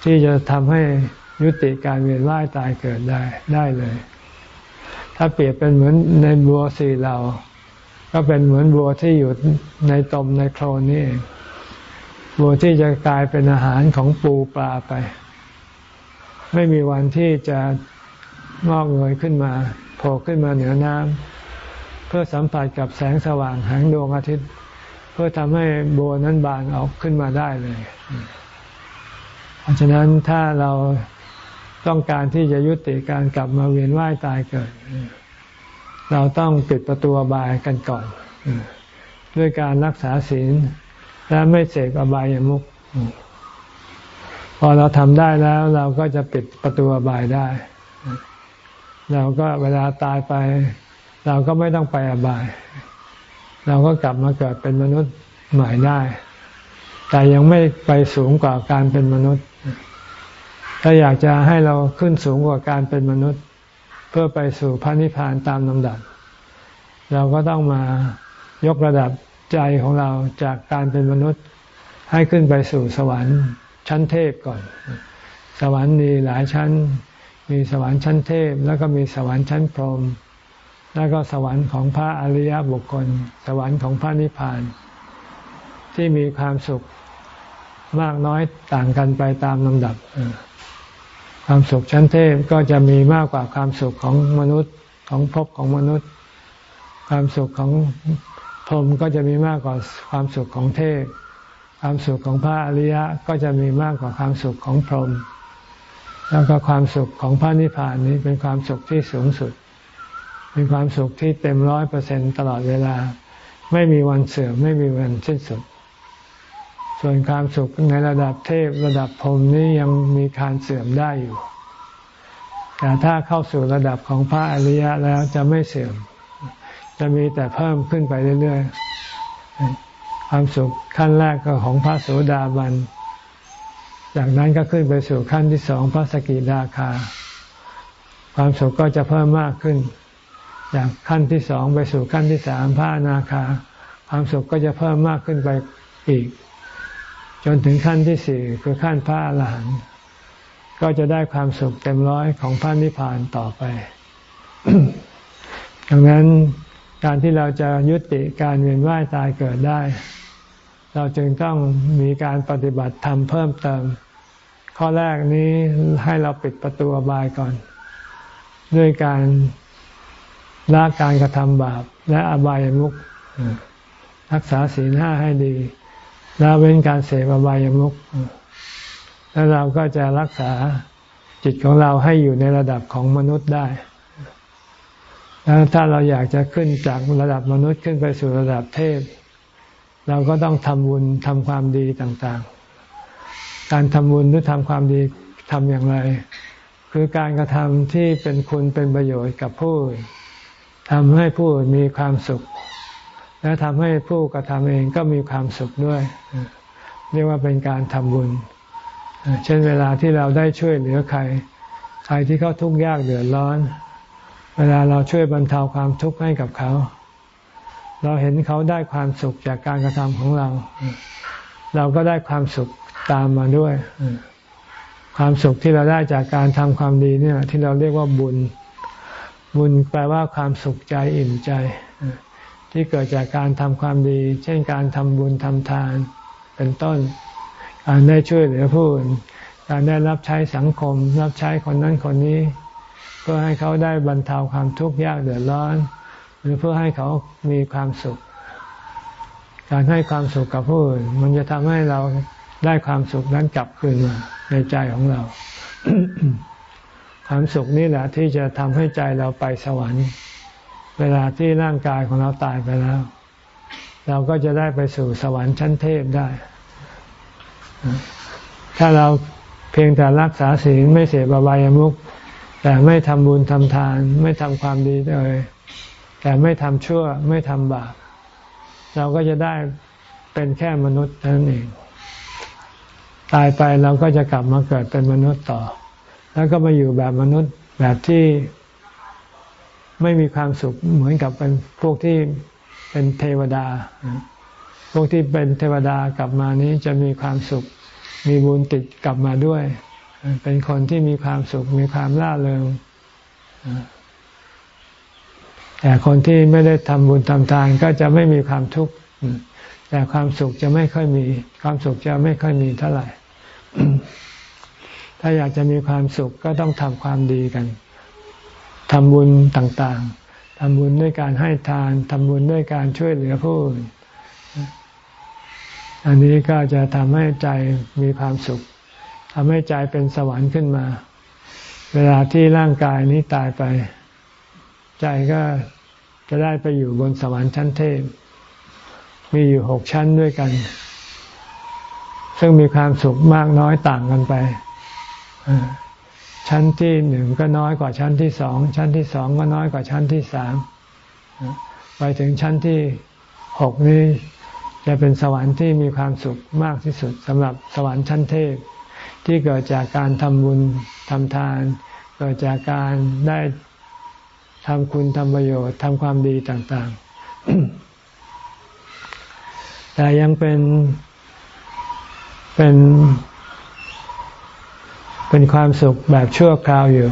A: ที่จะทำให้ยุติการเวียนว่ายตายเกิดได้ได้เลย ถ้าเปรียบเป็นเหมือนในบัวสี่เหล่า ก็เป็นเหมือนบัวที่อยู่ในตมในโคลนนี่เองบัวที่จะกลายเป็นอาหารของปูปลาไป ไม่มีวันที่จะงอกเงยขึ้นมาโผล่ขึ้นมาเหนือน้ำเพื่อสัมผัสกับแสงสว่างแห่งดวงอาทิตย์ เพื่อทำให้บัวนั้นบานออกขึ้นมาได้เลย เพราะฉะนั้นถ้าเราต้องการที่จะยุติการกลับมาเวียนว่ายตายเกิด เราต้องปิดประตูบายกันก่อน ด้วยการรักษาศีลและไม่เสกอบายามุขพอเราทำได้แล้ว เราก็จะปิดประตูบายได้ เราก็เวลาตายไป เราก็ไม่ต้องไปอบาย เราก็กลับมาเกิดเป็นมนุษย์ใหม่ได้ แต่ยังไม่ไปสูงกว่าการเป็นมนุษย์ ถ้าอยากจะให้เราขึ้นสูงกว่าการเป็นมนุษย์ เพื่อไปสู่พระนิพพานตามลำดับ เราก็ต้องมายกระดับใจของเราจากการเป็นมนุษย์ให้ขึ้นไปสู่สวรรค์ชั้นเทพก่อน สวรรค์มีหลายชั้น มีสวรรค์ชั้นเทพ แล้วก็มีสวรรค์ชั้นพรหมแล้วก็สวรรค์ของพระอริยบุคคล สวรรค์ของพระนิพพาน ที่มีความสุขมากน้อยต่างกันไปตามลำดับ ความสุขชั้นเทพก็จะมีมากกว่าความสุขของมนุษย์ของภพของมนุษย์ ความสุขของพรหมก็จะมีมากกว่าความสุขของเทพ ความสุขของพระอริยะก็จะมีมากกว่าความสุขของพรหมแล้วก็ความสุขของพระนิพพานนี้เป็นความสุขที่สูงสุด เป็นความสุขที่เต็มร้อยเปอร์เซ็นตลอดเวลา ไม่มีวันเสื่อมไม่มีวันสิ้นสุด ส่วนความสุขในระดับเทพระดับพรมนี้ยังมีการเสื่อมได้อยู่ แต่ถ้าเข้าสู่ระดับของพระอริยะแล้วจะไม่เสื่อม จะมีแต่เพิ่มขึ้นไปเรื่อยๆ ความสุขขั้นแรกก็ของพระโสดาบัน จากนั้นก็ขึ้นไปสู่ขั้นที่สองพระสกิทาคา ความสุขก็จะเพิ่มมากขึ้น จากขั้นที่สองไปสู่ขั้นที่สามพระอนาคา ความสุขก็จะเพิ่มมากขึ้นไปอีก จนถึงขั้นที่สี่คือขั้นพระอรหันต์ก็จะได้ความสุขเต็มร้อยของพระนิพพานต่อไป ดังนั้นการที่เราจะยุติการเวียนว่ายตายเกิดได้ เราจึงต้องมีการปฏิบัติธรรมเพิ่มเติม ข้อแรกนี้ให้เราปิดประตูอบายก่อน ด้วยการละการกระทำบาปและอบายมุขรักษาศีลห้าให้ดี ละเว้นการเสพอบายามุขแล้วเราก็จะรักษาจิตของเราให้อยู่ในระดับของมนุษย์ได้แล้วถ้าเราอยากจะขึ้นจากระดับมนุษย์ขึ้นไปสู่ระดับเทพ เราก็ต้องทำบุญทำความดีต่างๆ การทำบุญหรือทำความดีทำอย่างไร คือการกระทำที่เป็นคุณเป็นประโยชน์กับผู้ทำให้ผู้มีความสุข และทำให้ผู้กระทำเองก็มีความสุขด้วย เรียกว่าเป็นการทำบุญ เช่นเวลาที่เราได้ช่วยเหลือใคร ใครที่เขาทุกข์ยากเดือดร้อน เวลาเราช่วยบรรเทาความทุกข์ให้กับเขา เราเห็นเขาได้ความสุขจากการกระทำของเรา เราก็ได้ความสุขตามมาด้วย ความสุขที่เราได้จากการทำความดีเนี่ยที่เราเรียกว่าบุญ บุญแปลว่าความสุขใจอิ่มใจ ที่เกิดจากการทำความดี เช่นการทำบุญทำทาน เป็นต้น การได้ช่วยเหลือผู้อื่นการได้รับใช้สังคม รับใช้คนนั้นคนนี้ เพื่อให้เขาได้บรรเทาความทุกข์ยากเดือดร้อน หรือเพื่อให้เขามีความสุข การให้ความสุขกับผู้อื่นมันจะทำให้เราได้ความสุขนั้นกลับคืนมาในใจของเรา ความสุขนี่แหละที่จะทำให้ใจเราไปสวรรค์ เวลาที่ร่างกายของเราตายไปแล้ว เราก็จะได้ไปสู่สวรรค์ชั้นเทพได้ ถ้าเราเพียงแต่รักษาศีลไม่เสพบายามุขแต่ไม่ทำบุญทำทาน ไม่ทำความดีเลยแต่ไม่ทำชั่วไม่ทำบาปเราก็จะได้เป็นแค่มนุษย์นั่นเอง ตายไปเราก็จะกลับมาเกิดเป็นมนุษย์ต่อ แล้วก็มาอยู่แบบมนุษย์แบบที่ ไม่มีความสุขเหมือนกับเป็นพวกที่เป็นเทวดา พวกที่เป็นเทวดากลับมานี้จะมีความสุข มีบุญติดกลับมาด้วย เป็นคนที่มีความสุข มีความล่าเริงแต่คนที่ไม่ได้ทำบุญทำทานก็จะไม่มีความทุกข์แต่ความสุขจะไม่ค่อยมี ความสุขจะไม่ค่อยมีเท่าไหร่ ถ้าอยากจะมีความสุขก็ต้องทำความดีกัน ทำบุญต่างๆทำบุญด้วยการให้ทานทำบุญด้วยการช่วยเหลือผู้อื่นอันนี้ก็จะทำให้ใจมีความสุขทำให้ใจเป็นสวรรค์ขึ้นมา เวลาที่ร่างกายนี้ตายไป ใจก็จะได้ไปอยู่บนสวรรค์ชั้นเทพ มีอยู่หกชั้นด้วยกัน ซึ่งมีความสุขมากน้อยต่างกันไป ชั้นที่หนึ่งก็น้อยกว่าชั้นที่สอง ชั้นที่สองก็น้อยกว่าชั้นที่สามไปถึงชั้นที่หกนี้จะเป็นสวรรค์ที่มีความสุขมากที่สุดสำหรับสวรรค์ชั้นเทพ ที่เกิดจากการทำบุญทำทาน เกิดจากการได้ทำคุณทำประโยชน์ทำความดีต่างๆ แต่ยังเป็นเป็น เป็นความสุขแบบชั่วคราวอยู่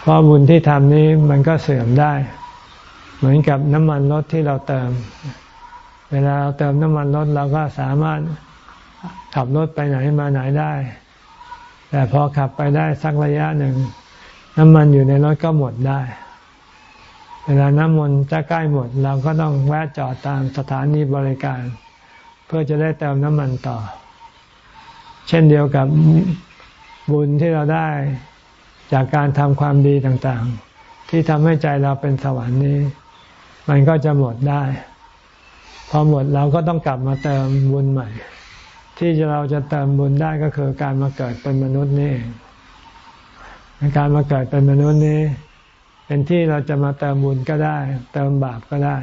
A: เพราะบุญที่ทำนี้มันก็เสื่อมได้ เหมือนกับน้ำมันรถที่เราเติม เวลาเราเติมน้ำมันรถเราก็สามารถขับรถไปไหนมาไหนได้ แต่พอขับไปได้สักระยะหนึ่ง น้ำมันอยู่ในรถก็หมดได้ เวลาน้ำมันจะใกล้หมด เราก็ต้องแวะจอดตามสถานีบริการ เพื่อจะได้เติมน้ำมันต่อ เช่นเดียวกับ บุญที่เราได้จากการทำความดีต่างๆ ที่ทำให้ใจเราเป็นสวรรค์นี้ มันก็จะหมดได้ พอหมดเราก็ต้องกลับมาเติมบุญใหม่ ที่เราจะเติมบุญได้ก็คือการมาเกิดเป็นมนุษย์นี่การมาเกิดเป็นมนุษย์นี้ เป็นที่เราจะมาเติมบุญก็ได้ เติมบาปก็ได้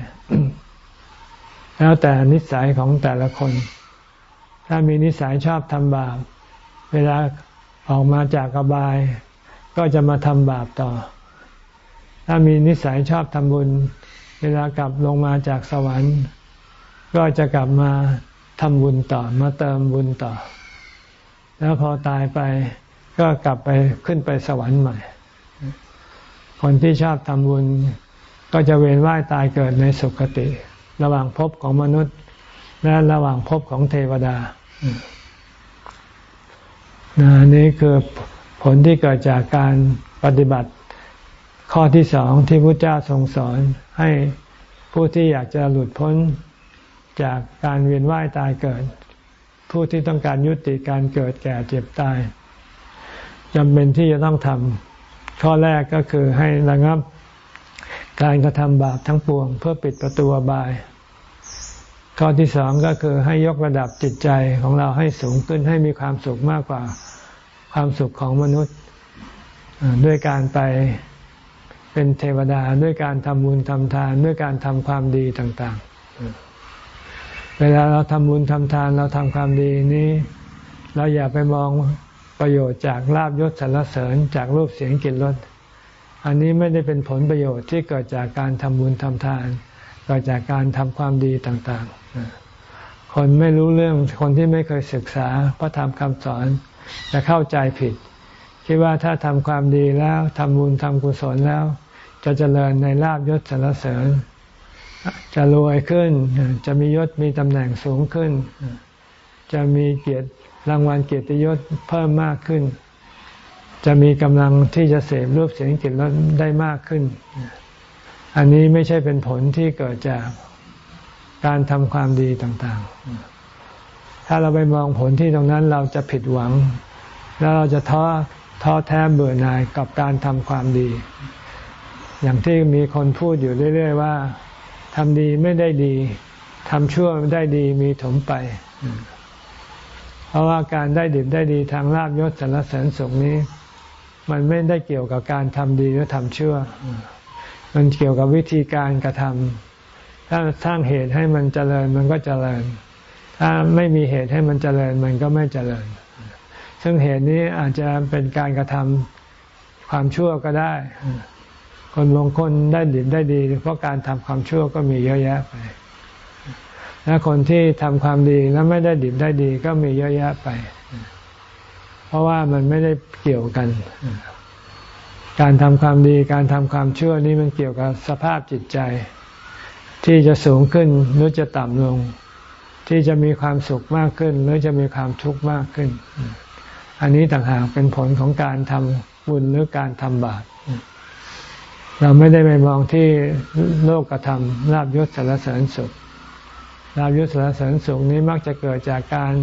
A: แล้วแต่นิสัยของแต่ละคน ถ้ามีนิสัยชอบทำบาป เวลา ออกมาจากกบาย ก็จะมาทำบาปต่อ ถ้ามีนิสัยชอบทำบุญ เวลากลับลงมาจากสวรรค์ ก็จะกลับมาทำบุญต่อ มาเติมบุญต่อ แล้วพอตายไปก็กลับไปขึ้นไปสวรรค์ใหม่ คนที่ชอบทำบุญ ก็จะเวียนว่ายตายเกิดในสุคติ ระหว่างภพของมนุษย์ และระหว่างภพของเทวดา นะนี่คือผลที่เกิดจากการปฏิบัติข้อที่สองที่พระเจ้าทรงสอนให้ผู้ที่อยากจะหลุดพ้นจากการเวียนว่ายตายเกิด ผู้ที่ต้องการยุติการเกิดแก่เจ็บตายจำเป็นที่จะต้องทำข้อแรกก็คือให้ระงับการกระทำบาปทั้งปวง เพื่อปิดประตูบาย ข้อที่สองก็คือให้ยกระดับจิตใจของเราให้สูงขึ้นให้มีความสุขมากกว่าความสุขของมนุษย์ด้วยการไปเป็นเทวดาด้วยการทำบุญทำทานด้วยการทำความดีต่างๆ เวลาเราทำบุญทำทานเราทำความดีนี้ เราอย่าไปมองประโยชน์จากลาบยศสรรเสริญจากรูปเสียงกลิ่นรสอันนี้ไม่ได้เป็นผลประโยชน์ที่เกิดจากการทำบุญทำทาน เกิดจากการทำความดีต่างๆ คนไม่รู้เรื่องคนที่ไม่เคยศึกษาพระธรรมคำสอนจะเข้าใจผิด คิดว่าถ้าทำความดีแล้วทำบุญทำกุศลแล้ว จะเจริญในลาบยศสรรเสริญ จะรวยขึ้น จะมียศมีตำแหน่งสูงขึ้น จะมีเกียรติรางวัลเกียรติยศเพิ่มมากขึ้น จะมีกำลังที่จะเสพรูปเสียงกลิ่นรสได้มากขึ้น อันนี้ไม่ใช่เป็นผลที่เกิดจากการทำความดีต่างๆ ถ้าเราไปมองผลที่ตรงนั้นเราจะผิดหวัง แล้วเราจะท้อท้อแท้เบื่อหน่ายกับการทำความดี อย่างที่มีคนพูดอยู่เรื่อย ๆ ว่าทำดีไม่ได้ดีทำชั่วไม่ได้ดีมีถมไป เพราะว่าการได้ดิบได้ดีทางลาบยศสรรเสริญสุขนี้ มันไม่ได้เกี่ยวกับการทำดีหรือทำชั่ว มันเกี่ยวกับวิธีการกระทำถ้าสร้างเหตุให้มันเจริญมันก็เจริญ ถ้าไม่มีเหตุให้มันเจริญมันก็ไม่เจริญ ซึ่งเหตุนี้อาจจะเป็นการกระทำความชั่วก็ได้ คนบางคนได้ดิบได้ดี เพราะการทำความชั่วก็มีเยอะแยะไปและคนที่ทำความดีแล้วไม่ได้ดิบได้ดีก็มีเยอะแยะไป เพราะว่ามันไม่ได้เกี่ยวกัน การทำความดีการทำความชั่วนี้มันเกี่ยวกับสภาพจิตใจ ที่จะสูงขึ้นหรือจะต่ำลง ที่จะมีความสุขมากขึ้น หรือจะมีความทุกข์มากขึ้น อันนี้ต่างหากเป็นผลของการทำบุญหรือการทำบาปเราไม่ได้ไปมองที่โลกกระทำลาบยศสารเสริญสุขลาบยศสารเสริญสุขนี้มักจะเกิดจากการ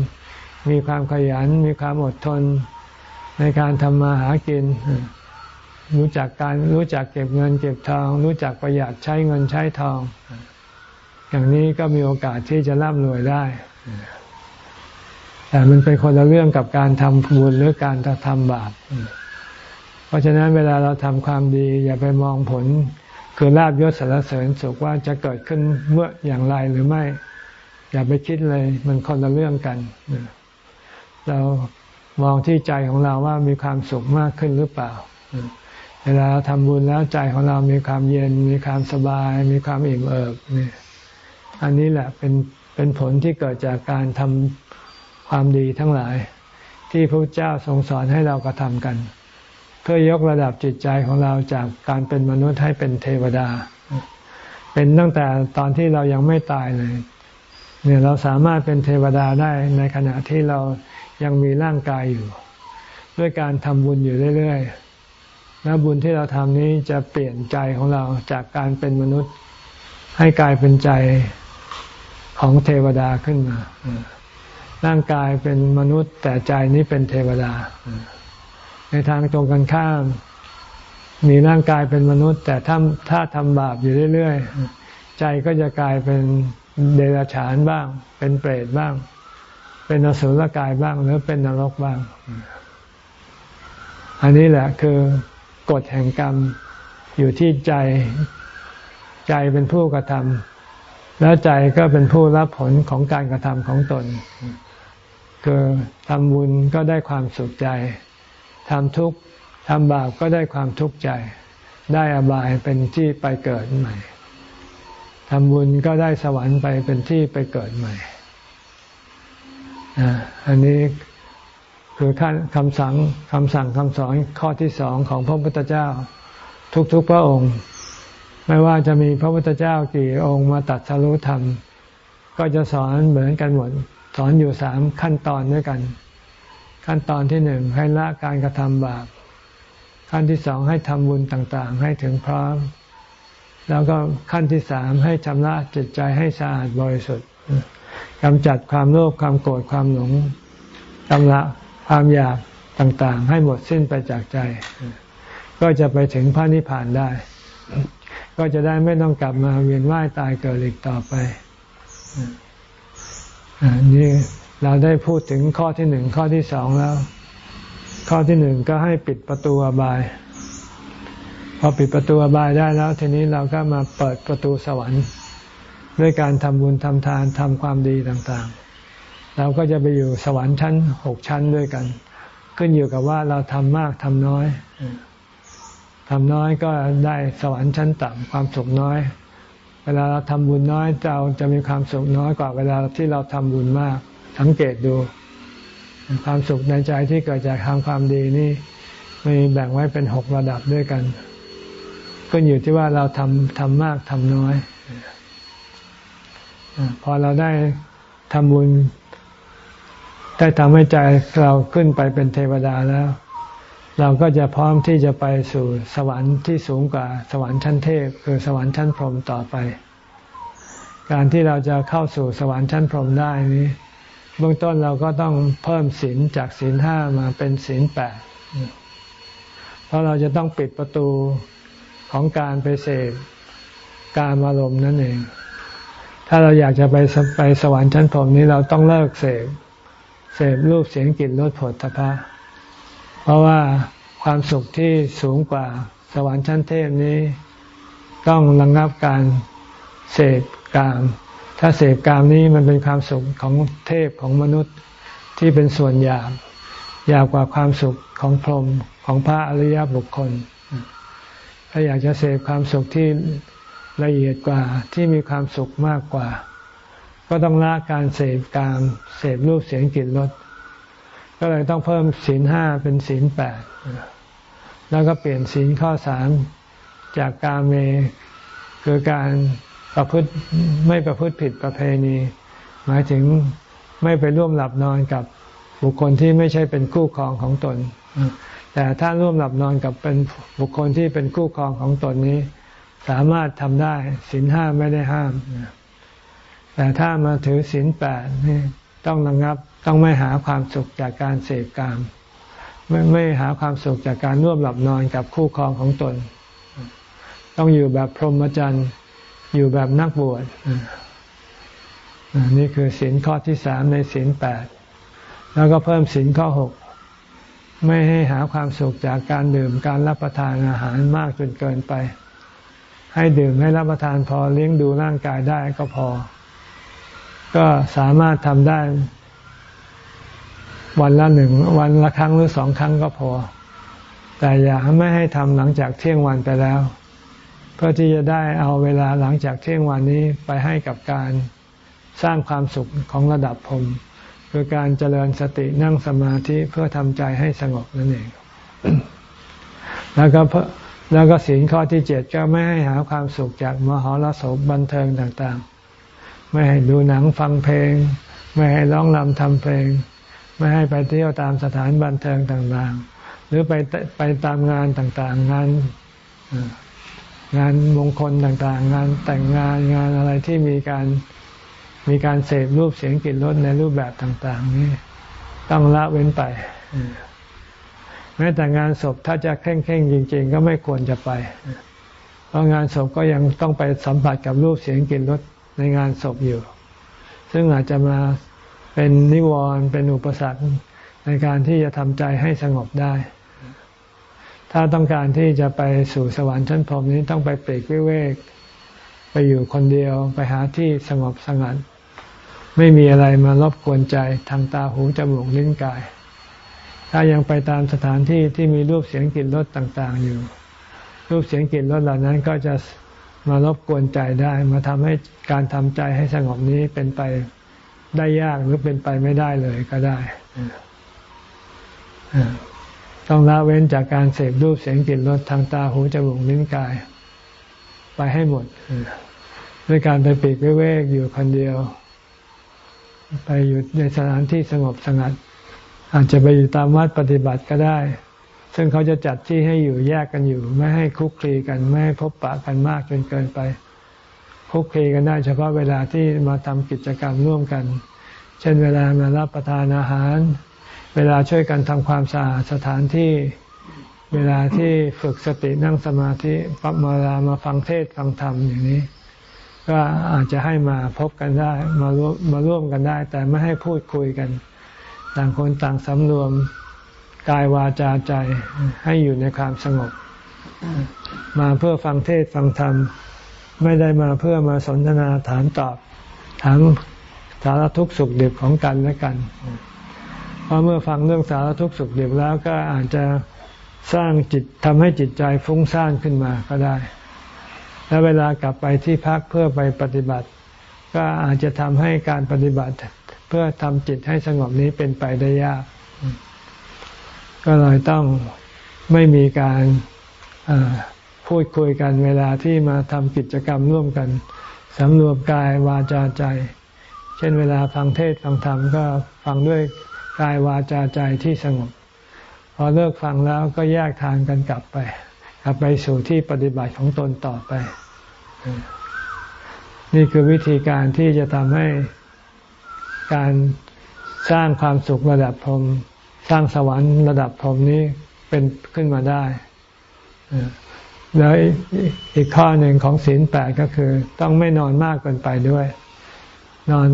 A: มีความขยัน มีความอดทนในการทำมาหากิน รู้จักการรู้จักเก็บเงินเก็บทอง รู้จักประหยัดใช้เงินใช้ทอง อย่างนี้ก็มีโอกาสที่จะร่ำรวยได้ แต่มันเป็นคนละเรื่องกับการทำบุญหรือการทำบาปเพราะฉะนั้นเวลาเราทำความดี อย่าไปมองผล คือลาบยศสารเสริญสุขว่าจะเกิดขึ้นเมื่ออย่างไรหรือไม่ อย่าไปคิดเลย มันคนละเรื่องกันเรามองที่ใจของเราว่ามีความสุขมากขึ้นหรือเปล่า เวลาเราทำบุญแล้วใจของเรามีความเย็น มีความสบาย มีความอิ่มเอิบเนี่ยอันนี้แหละเป็นเป็นผลที่เกิดจากการทำความดีทั้งหลาย ที่พระเจ้าทรงสอนให้เรากระทำกัน เพื่อยกระดับจิตใจของเราจากการเป็นมนุษย์ให้เป็นเทวดา เป็นตั้งแต่ตอนที่เรายังไม่ตายเลยเนี่ยเราสามารถเป็นเทวดาได้ในขณะที่เรายังมีร่างกายอยู่ ด้วยการทำบุญอยู่เรื่อยๆ แล้วบุญที่เราทำนี้จะเปลี่ยนใจของเราจากการเป็นมนุษย์ ให้กลายเป็นใจของเทวดาขึ้นมา ร่างกายเป็นมนุษย์ แต่ใจนี้เป็นเทวดา ในทางตรงกันข้าม มีร่างกายเป็นมนุษย์ แต่ถ้าถ้าทำบาปอยู่เรื่อยๆ ใจก็จะกลายเป็นเดรัจฉานบ้าง เป็นเปรตบ้าง เป็นอสุรกายบ้าง หรือเป็นนรกบ้าง อันนี้แหละคือ กฎแห่งกรรมอยู่ที่ใจใจเป็นผู้กระทำแล้วใจก็เป็นผู้รับผลของการกระทำของตน คือทำบุญก็ได้ความสุขใจทำทุกข์ทำบาปก็ได้ความทุกข์ใจ ได้อบายเป็นที่ไปเกิดใหม่ทำบุญก็ได้สวรรค์ไปเป็นที่ไปเกิดใหม่อันนี้ คือคำสั่งคำสั่งคำสอนข้อที่สองของพระพุทธเจ้า ทุกๆพระองค์ ไม่ว่าจะมีพระพุทธเจ้ากี่องค์มาตัดสรุธรรม ก็จะสอนเหมือนกันหมดสอนอยู่สามขั้นตอนด้วยกัน ขั้นตอนที่หนึ่งให้ละการกระทำบาปขั้นที่สองให้ทำบุญต่างๆ ให้ถึงพร้อม แล้วก็ขั้นที่สามให้ชำระจิตใจให้สะอาดบริสุทธิ์กำจัดความโลภความโกรธความหลงกำละ ความอยากต่างๆ ให้หมดสิ้นไปจากใจ ก็จะไปถึงพระนิพพานได้ ก็จะได้ไม่ต้องกลับมาเวียนว่ายตายเกิดอีกต่อไปนี่เราได้พูดถึงข้อที่หนึ่งข้อที่สองแล้ว ข้อที่หนึ่งก็ให้ปิดประตูอบาย พอปิดประตูอบายได้แล้ว ทีนี้เราก็มาเปิดประตูสวรรค์ ด้วยการทำบุญทำทานทำความดีต่างๆ เราก็จะไปอยู่สวรรค์ชั้นหกชั้นด้วยกัน ขึ้นอยู่กับว่าเราทำมากทำน้อยทำน้อยก็ได้สวรรค์ชั้นต่ำความสุขน้อย เวลาเราทำบุญน้อยเราจะมีความสุขน้อยกว่าเวลาที่เราทำบุญมาก สังเกตดู ความสุขในใจที่เกิดจากทำความดีนี่มีแบ่งไว้เป็นหกระดับด้วยกัน ก็อยู่ที่ว่าเราทำทำมากทำน้อย พอเราได้ทำบุญ ได้ทำให้ใจเราขึ้นไปเป็นเทวดาแล้ว เราก็จะพร้อมที่จะไปสู่สวรรค์ที่สูงกว่าสวรรค์ชั้นเทพ คือสวรรค์ชั้นพรหมต่อไป การที่เราจะเข้าสู่สวรรค์ชั้นพรหมได้นี้ เบื้องต้นเราก็ต้องเพิ่มศีลจากศีลห้ามาเป็นศีลแปดเพราะเราจะต้องปิดประตูของการไปเสพการอารมณ์นั่นเอง ถ้าเราอยากจะไปไปสวรรค์ชั้นพรหมนี้เราต้องเลิกเสพ เสพรูปเสียงกลิ่นรสผลทพะเพราะว่าความสุขที่สูงกว่าสวรรค์ชั้นเทพนี้ ต้องระงงับการเสพกาม ถ้าเสพกามนี้มันเป็นความสุขของเทพของมนุษย์ที่เป็นส่วนหยาบยาวกว่าความสุขของพรหมของพระอริยบุคคล ถ้าอยากจะเสพความสุขที่ละเอียดกว่าที่มีความสุขมากกว่า ก็ต้องละการเสพกามเสพรูปเสียงกลิ่นรสก็เลยต้องเพิ่มศีลห้าเป็นศีลแปดแล้วก็เปลี่ยนศีลข้อสามจากกาเมคือการประพฤติไม่ประพฤติผิดประเพณี หมายถึงไม่ไปร่วมหลับนอนกับบุคคลที่ไม่ใช่เป็นคู่ครองของตน แต่ถ้าร่วมหลับนอนกับเป็นบุคคลที่เป็นคู่ครองของตนนี้ สามารถทำได้ศีลห้าไม่ได้ห้าม แต่ถ้ามาถือศีลแปดนี่ต้องระงับต้องไม่หาความสุขจากการเสพกาม ไม่ไม่หาความสุขจากการร่วมหลับนอนกับคู่ครองของตน ต้องอยู่แบบพรหมจรรย์อยู่แบบนักบวชนี่คือศีลข้อที่สามในศีลแปดแล้วก็เพิ่มศีลข้อหกไม่ให้หาความสุขจากการดื่มการรับประทานอาหารมากจนเกินไป ให้ดื่มให้รับประทานพอเลี้ยงดูร่างกายได้ก็พอ ก็สามารถทำได้ วันละหนึ่งวันละครั้งหรือสองครั้งก็พอ แต่อย่าไม่ให้ทำหลังจากเที่ยงวันไปแล้ว เพื่อที่จะได้เอาเวลาหลังจากเที่ยงวันนี้ไปให้กับการสร้างความสุขของระดับผมคือการเจริญสตินั่งสมาธิเพื่อทำใจให้สงบนั่นเอง แล้วก็แล้วก็ศีลข้อที่เจ็ดก็ไม่ให้หาความสุขจากมหรสพบันเทิงต่างๆ ไม่ให้ดูหนังฟังเพลง ไม่ให้ร้องรำทำเพลง ไม่ให้ไปเที่ยวตามสถานบันเทิงต่างๆ หรือไปไปตามงานต่างๆงานงานมงคลต่างๆ งานแต่งงานงานอะไรที่มีการมีการเสพรูปเสียงกลิ่นรสในรูปแบบต่าง ๆ นี่ต้องละเว้นไปแม้แต่งานศพถ้าจะเข่งๆจริง ๆ ก็ไม่ควรจะไป เพราะงานศพก็ยังต้องไปสัมผัสกับรูปเสียงกลิ่นรส ในงานศพอยู่ ซึ่งอาจจะมาเป็นนิวรณ์เป็นอุปสรรคในการที่จะทำใจให้สงบได้ ถ้าต้องการที่จะไปสู่สวรรค์ชั้นพรหมนี้ต้องไปเปรกวิเวก ไปอยู่คนเดียวไปหาที่สงบสงัด ไม่มีอะไรมารบกวนใจทางตาหูจมูกลิ้นกาย ถ้ายังไปตามสถานที่ที่มีรูปเสียงกลิ่นรสต่าง ๆ อยู่ รูปเสียงกลิ่นรสเหล่านั้นก็จะ มารบกวนใจได้มาทำให้การทำใจให้สงบนี้เป็นไปได้ยากหรือเป็นไปไม่ได้เลยก็ได้ ต้องละเว้นจากการเสพรูปเสียงกลิ่นรสทางตาหูจมูกลิ้นกาย ไปให้หมด ด้วยการไปปีกเวกอยู่คนเดียว ไปอยู่ในสถานที่สงบสงัด อาจจะไปอยู่ตามวัดปฏิบัติก็ได้ ซึ่งเขาจะจัดที่ให้อยู่แยกกันอยู่ ไม่ให้คุกคีกันไม่ให้พบปะกันมากจนเกินไป คุกคีกันได้เฉพาะเวลาที่มาทำกิจกรรมร่วมกัน เช่นเวลามารับประทานอาหาร เวลาช่วยกันทำความสะอาดสถานที่เวลาที่ฝึกสตินั่งสมาธิปั๊บมาเวลามาฟังเทศฟังธรรมอย่างนี้ ก็อาจจะให้มาพบกันได้มาร่วมมาร่วมกันได้ แต่ไม่ให้พูดคุยกัน ต่างคนต่างสำรวม กายวาจาใจให้อยู่ในความสงบ มาเพื่อฟังเทศฟังธรรม ไม่ได้มาเพื่อมาสนทนาถามตอบ ถามสารทุกข์สุขเด็บของกันและกัน เพราะเมื่อฟังเรื่องสารทุกข์สุขเดียวแล้วก็อาจจะสร้างจิตทำให้จิตใจฟุ้งซ่านขึ้นมาก็ได้ แล้วเวลากลับไปที่พักเพื่อไปปฏิบัติ ก็อาจจะทำให้การปฏิบัติ เพื่อทำจิตให้สงบนี้เป็นไปได้ยาก ก็เลยต้องไม่มีการพูดคุยกันเวลาที่มาทำกิจกรรมร่วมกันสำรวมกายวาจาใจ เช่นเวลาฟังเทศฟังธรรมก็ฟังด้วยกายวาจาใจที่สงบ พอเลิกฟังแล้วก็แยกทางกันกลับไป กลับไปสู่ที่ปฏิบัติของตนต่อไป นี่คือวิธีการที่จะทำให้การสร้างความสุขระดับพรม สร้างสวรรค์ระดับพรมนี้เป็นขึ้นมาได้แล้วอีกข้อหนึ่งของศีลแปดก็คือ ต้องไม่นอนมากเกินไปด้วย นอน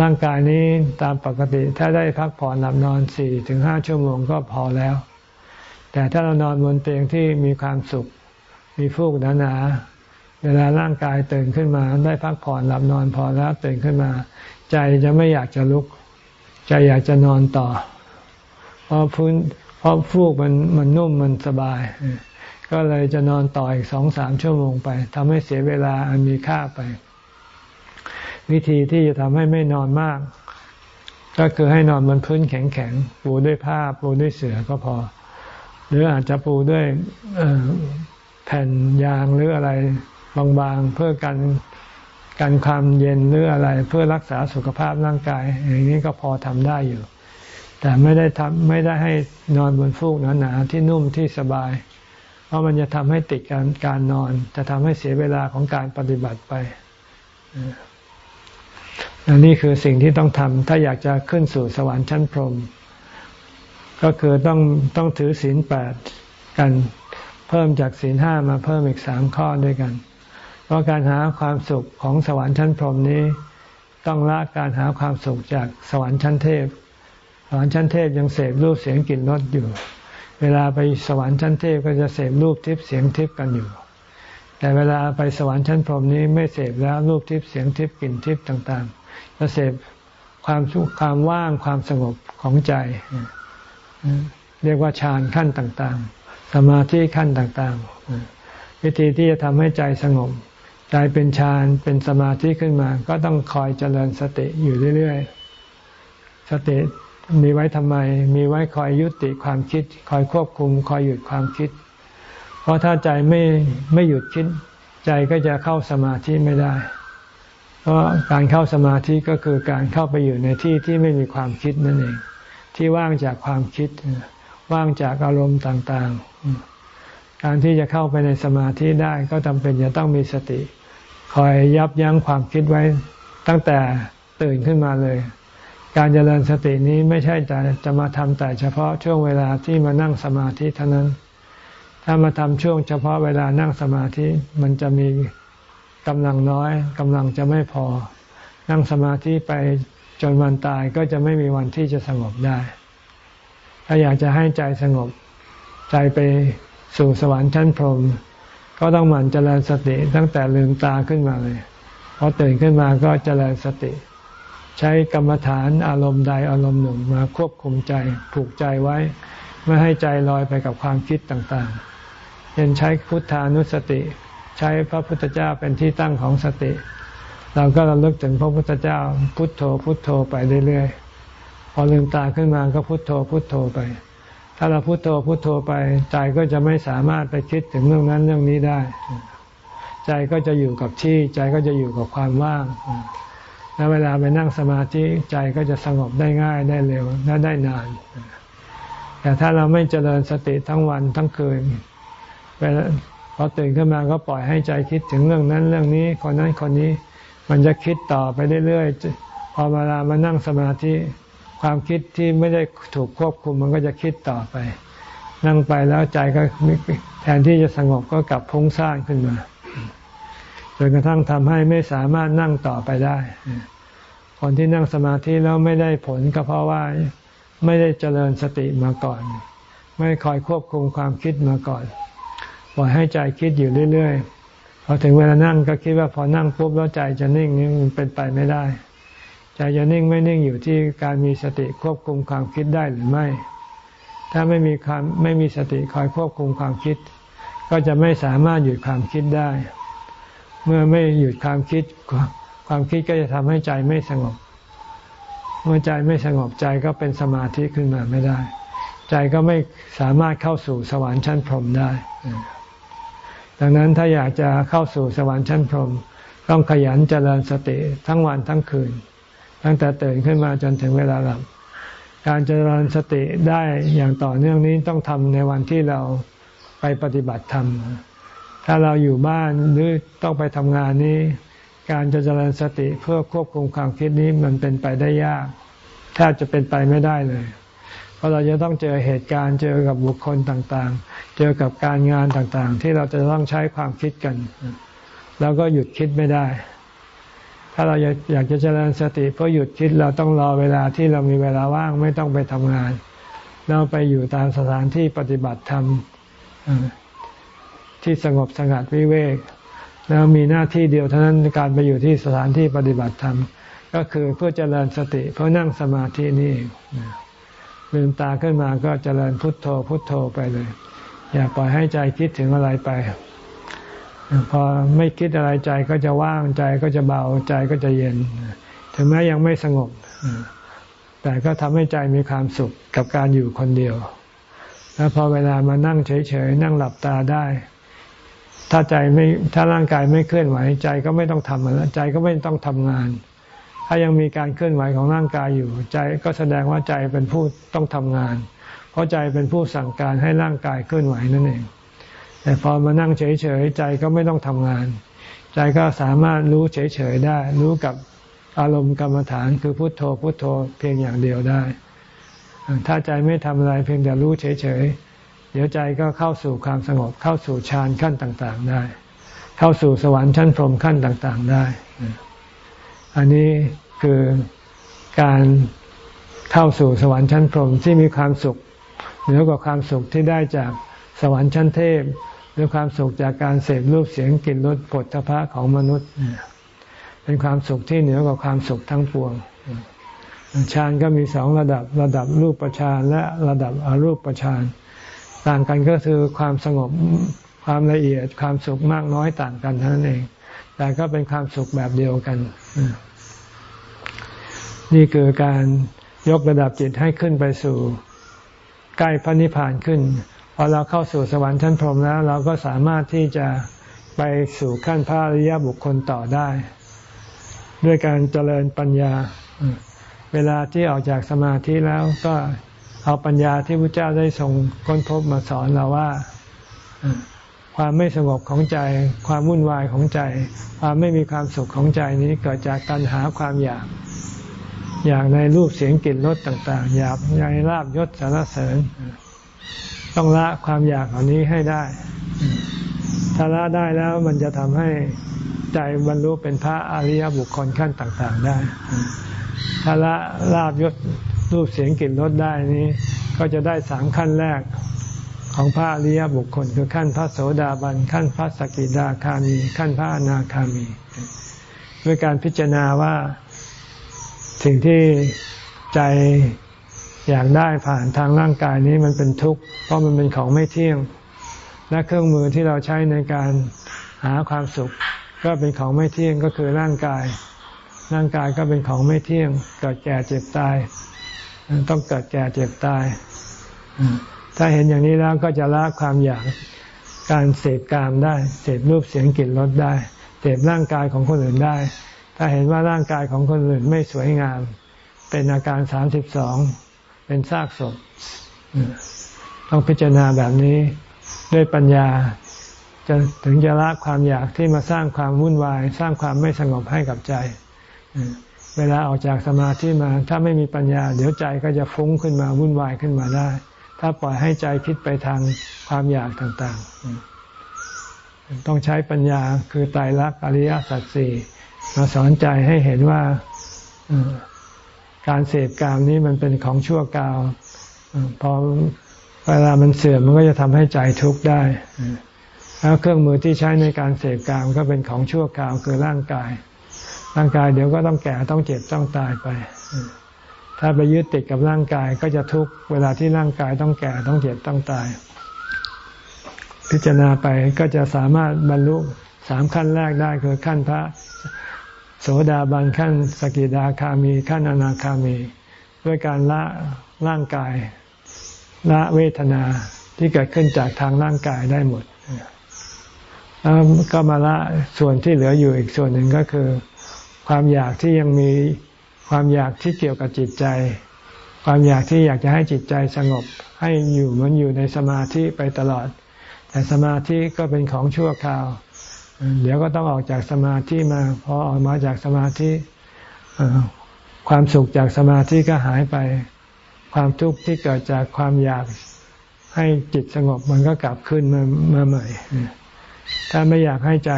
A: ร่างกายนี้ตามปกติ ถ้าได้พักผ่อนหลับนอนสี่ถึงห้าชั่วโมงก็พอแล้ว แต่ถ้าเรานอนบนเตียงที่มีความสุข มีฟูกหนาๆเวลาร่างกายตื่นขึ้นมา ได้พักผ่อนหลับนอนพอแล้วตื่นขึ้นมา ใจจะไม่อยากจะลุก ใจอยากจะนอนต่อ ราะพื้นเพราะฟูกมันมันนุ่มมันสบาย ก็เลยจะนอนต่ออีกสองสามชั่วโมงไปทำให้เสียเวลาอันมีค่าไป วิธีที่จะทำให้ไม่นอนมาก ก็คือให้นอนบนพื้นแข็งๆปูด้วยผ้าปูด้วยเสื่อก็พอ หรืออาจจะปูด้วยแผ่นยางหรืออะไรบางๆเพื่อกันกันความเย็นหรืออะไรเพื่อรักษาสุขภาพร่างกาย อย่างนี้ก็พอทำได้อยู่ แต่ไม่ได้ทำไม่ได้ให้นอนบนฟูกหนาๆที่นุ่มที่สบาย เพราะมันจะทำให้ติดการการนอน จะทำให้เสียเวลาของการปฏิบัติไปนนี้คือสิ่งที่ต้องทำถ้าอยากจะขึ้นสู่สวรรค์ชั้นพรหมก็คือต้องต้องถือศีลแปดกันเพิ่มจากศีลห้ามาเพิ่มอีกสามข้อด้วยกัน เพราะการหาความสุขของสวรรค์ชั้นพรหมนี้ ต้องละการหาความสุขจากสวรรค์ชั้นเทพ สวรรค์ชั้นเทพยังเสพรูปเสียงกลิ่นรสอยู่ เวลาไปสวรรค์ชั้นเทพก็จะเสพรูปทิพย์เสียงทิพย์กันอยู่ แต่เวลาไปสวรรค์ชั้นพรหมนี้ไม่เสพแล้วรูปทิพย์เสียงทิพย์กลิ่นทิพย์ต่างๆจะเสพความสุขความว่างความสงบของใจ เรียกว่าฌานขั้นต่างๆ สมาธิขั้นต่างๆ วิธีที่จะทำให้ใจสงบ ใจเป็นฌานเป็นสมาธิขึ้นมา ก็ต้องคอยเจริญสติอยู่เรื่อยๆ สติ มีไว้ทำไม มีไว้คอยยุติความคิด คอยควบคุม คอยหยุดความคิด เพราะถ้าใจไม่ไม่หยุดคิด ใจก็จะเข้าสมาธิไม่ได้ เพราะการเข้าสมาธิก็คือการเข้าไปอยู่ในที่ที่ไม่มีความคิดนั่นเอง ที่ว่างจากความคิด ว่างจากอารมณ์ต่างๆ การที่จะเข้าไปในสมาธิได้ก็จำเป็นจะต้องมีสติ คอยยับยั้งความคิดไว้ตั้งแต่ตื่นขึ้นมาเลย การเจริญสตินี้ไม่ใช่แต่จะมาทำแต่เฉพาะช่วงเวลาที่มานั่งสมาธิเท่านั้น ถ้ามาทำช่วงเฉพาะเวลานั่งสมาธิมันจะมีกำลังน้อยกำลังจะไม่พอ นั่งสมาธิไปจนวันตายก็จะไม่มีวันที่จะสงบได้ ถ้าอยากจะให้ใจสงบใจไปสู่สวรรค์ชั้นพรหมก็ต้องหมั่นเจริญสติตั้งแต่ลืมตาขึ้นมาเลยพอตื่นขึ้นมาก็เจริญสติ ใช้กรรมฐานอารมณ์ใดอารมณ์หนึ่งมาควบคุมใจผูกใจไว้ ไม่ให้ใจลอยไปกับความคิดต่างๆเช่นใช้พุทธานุสติ ใช้พระพุทธเจ้าเป็นที่ตั้งของสติ เราก็ระลึกถึงพระพุทธเจ้า พุทโธพุทโธไปเรื่อยๆพอลืมตาขึ้นมาก็พุทโธพุทโธไป ถ้าเราพุทโธพุทโธไป ใจก็จะไม่สามารถไปคิดถึงเรื่องนั้นเรื่องนี้ได้ ใจก็จะอยู่กับที่ใจก็จะอยู่กับความว่าง แล้วเวลาไปนั่งสมาธิใจก็จะสงบได้ง่ายได้เร็วและได้นาน แต่ถ้าเราไม่เจริญสติทั้งวันทั้งคืนเวลาพอตื่นขึ้นมาก็ปล่อยให้ใจคิดถึงเรื่องนั้นเรื่องนี้คนนั้นคนนี้ มันจะคิดต่อไปเรื่อยๆพอเวลามานั่งสมาธิความคิดที่ไม่ได้ถูกควบคุมมันก็จะคิดต่อไป นั่งไปแล้วใจก็แทนที่จะสงบก็กลับพุ่งซ่านขึ้นมา นกระทั่งทำให้ไม่สามารถนั่งต่อไปได้ คนที่นั่งสมาธิแล้วไม่ได้ผลก็เพราะว่าไม่ได้เจริญสติมาก่อน ไม่คอยควบคุมความคิดมาก่อนปล่อยให้ใจคิดอยู่เรื่อยๆพอถึงเวลานั่งก็คิดว่าพอนั่งปุ๊บแล้วใจจะนิ่งนี่มันเป็นไปไม่ได้ ใจจะนิ่งไม่นิ่งอยู่ที่การมีสติควบคุมความคิดได้หรือไม่ ถ้าไม่มีความไม่มีสติคอยควบคุมความคิด ก็จะไม่สามารถหยุดความคิดได้ เมื่อไม่หยุดความคิด ความคิดก็จะทำให้ใจไม่สงบ เมื่อใจไม่สงบใจก็เป็นสมาธิขึ้นมาไม่ได้ ใจก็ไม่สามารถเข้าสู่สวรรค์ชั้นพรหมได้ ดังนั้นถ้าอยากจะเข้าสู่สวรรค์ชั้นพรหมต้องขยันเจริญสติทั้งวันทั้งคืน ตั้งแต่ตื่นขึ้นมาจนถึงเวลาหลับการเจริญสติได้อย่างต่อเนื่องนี้ต้องทำในวันที่เราไปปฏิบัติธรรม ถ้าเราอยู่บ้านหรือต้องไปทำงานนี้ การจะเจริญสติเพื่อควบคุมความคิดนี้มันเป็นไปได้ยากแทบจะเป็นไปไม่ได้เลย เพราะเราจะต้องเจอเหตุการณ์เจอกับบุคคลต่างๆ เจอกับการงานต่างๆ ที่เราจะต้องใช้ความคิดกัน แล้วก็หยุดคิดไม่ได้ ถ้าเราอยากจะเจริญสติเพื่อหยุดคิดเราต้องรอเวลาที่เรามีเวลาว่างไม่ต้องไปทำงาน เราไปอยู่ตามสถานที่ปฏิบัติธรรม ที่สงบสงัดวิเวก แล้วมีหน้าที่เดียวเท่านั้นการไปอยู่ที่สถานที่ปฏิบัติธรรม ก็คือเพื่อเจริญสติ เพื่อนั่งสมาธินี่ลืมตาขึ้นมาก็เจริญพุทโธพุทโธไปเลย อย่าปล่อยให้ใจคิดถึงอะไรไป พอไม่คิดอะไรใจก็จะว่างใจก็จะเบาใจก็จะเย็น ถึงแม้ยังไม่สงบ แต่ก็ทำให้ใจมีความสุขกับการอยู่คนเดียว แล้วพอเวลามานั่งเฉยๆ นั่งหลับตาได้ ถ้าใจไม่ถ้าร่างกายไม่เคลื่อนไหว ใจก็ไม่ต้องทำมันแล้วใจก็ไม่ต้องทำงาน ถ้ายังมีการเคลื่อนไหวของร่างกายอยู่ ใจก็แสดงว่าใจเป็นผู้ต้องทำงาน เพราะใจเป็นผู้สั่งการให้ร่างกายเคลื่อนไหวนั่นเอง แต่พอมานั่งเฉยๆใจก็ไม่ต้องทำงาน ใจก็สามารถรู้เฉยๆได้ รู้กับอารมณ์กรรมฐานคือพุโทโธพุโทโธเพียงอย่างเดียวได้ ถ้าใจไม่ทำอะไรเพียงแต่รู้เฉยๆ เดี๋ยวใจก็เข้าสู่ความสงบเข้าสู่ฌานขั้นต่าง ๆ ได้ เข้าสู่สวรรค์ชั้นพรหมขั้นต่าง ๆ ได้ อันนี้คือการเข้าสู่สวรรค์ชั้นพรหมที่มีความสุขเหนือกว่าความสุขที่ได้จากสวรรค์ชั้นเทพหรือความสุขจากการเสพรูปเสียงกลิ่นรสผลพะของมนุษย์ เป็นความสุขที่เหนือกว่าความสุขทั้งปวงฌานก็มีสองระดับระดับรูปประชานและระดับอรูปประชาน ต่างกันก็คือความสงบความละเอียดความสุขมากน้อยต่างกันเท่านั้นเอง แต่ก็เป็นความสุขแบบเดียวกัน นี่คือการยกระดับจิตให้ขึ้นไปสู่ใกล้พระนิพพานขึ้นพอเราเข้าสู่สวรรค์ชั้นพรหมแล้ว เราก็สามารถที่จะไปสู่ขั้นพระอริยบุคคลต่อได้ ด้วยการเจริญปัญญา เวลาที่ออกจากสมาธิแล้วก็ เอาปัญญาที่พระเจ้าได้ทรงค้นพบมาสอนเราว่า ความไม่สงบของใจ ความวุ่นวายของใจ ความไม่มีความสุขของใจนี้เกิดจากการหาความอยากอยากในรูปเสียงกลิ่นรสต่าง ๆ อยากในลาบยศสารเสริญ ต้องละความอยากเหล่านี้ให้ได้ ถ้าละได้แล้วมันจะทำให้ใจบรรลุเป็นพระอริยบุคคลขั้นต่าง ๆ ได้ถ้าละลาบยศ รูปเสียงกลิ่นรสได้นี้ ก็จะได้สามขั้นแรกของพระอริยบุคคล คือขั้นพระโสดาบันขั้นพระสกิดาคามี ขั้นพระอนาคามี ด้วยการพิจารณาว่าสิ่งที่ใจอยากได้ผ่านทางร่างกายนี้มันเป็นทุกข์เพราะมันเป็นของไม่เที่ยง และเครื่องมือที่เราใช้ในการหาความสุข ก็เป็นของไม่เที่ยงก็คือร่างกาย ร่างกายก็เป็นของไม่เที่ยงเกิดแก่เจ็บตาย ต้องเกิดแก่เจ็บตาย ถ้าเห็นอย่างนี้แล้วก็จะละความอยากการเสพกามได้ เสพรูปเสียงกลิ่นรสได้ เสพร่างกายของคนอื่นได้ ถ้าเห็นว่าร่างกายของคนอื่นไม่สวยงาม เป็นอาการสามสิบสองเป็นซากศพ ต้องพิจารณาแบบนี้ด้วยปัญญาจะถึงจะละความอยากที่มาสร้างความวุ่นวาย สร้างความไม่สงบให้กับใจ เวลาออกจากสมาธิมา ถ้าไม่มีปัญญา เดี๋ยวใจก็จะฟุ้งขึ้นมาวุ่นวายขึ้นมาได้ ถ้าปล่อยให้ใจคิดไปทางความอยากต่างๆ ต้องใช้ปัญญาคือไตรลักษณ์อริยสัจสี่มาสอนใจให้เห็นว่าการเสพกามนี้มันเป็นของชั่วคราวพอเวลามันเสื่อมมันก็จะทำให้ใจทุกข์ได้แล้วเครื่องมือที่ใช้ในการเสพกามก็เป็นของชั่วคราวคือร่างกาย ร่างกายเดี๋ยวก็ต้องแก่ต้องเจ็บต้องตายไป ถ้าไปยึดติดกับร่างกายก็จะทุกข์เวลาที่ร่างกายต้องแก่ต้องเจ็บต้องตาย พิจารณาไปก็จะสามารถบรรลุสามขั้นแรกได้คือขั้นพระโสดาบันขั้นสกิดาคามีขั้นอนาคามี ด้วยการละร่างกาย ละเวทนาที่เกิดขึ้นจากทางร่างกายได้หมดแล้วก็มาละส่วนที่เหลืออยู่อีกส่วนหนึ่งก็คือ ความอยากที่ยังมีความอยากที่เกี่ยวกับจิตใจ ความอยากที่อยากจะให้จิตใจสงบให้อยู่เหมือนอยู่ในสมาธิไปตลอด แต่สมาธิก็เป็นของชั่วคราว เดี๋ยวก็ต้องออกจากสมาธิมาพอออกมาจากสมาธิความสุขจากสมาธิก็หายไป ความทุกข์ที่เกิดจากความอยากให้จิตสงบมันก็กลับขึ้นมามาใหม่ ถ้าไม่อยากให้ใจ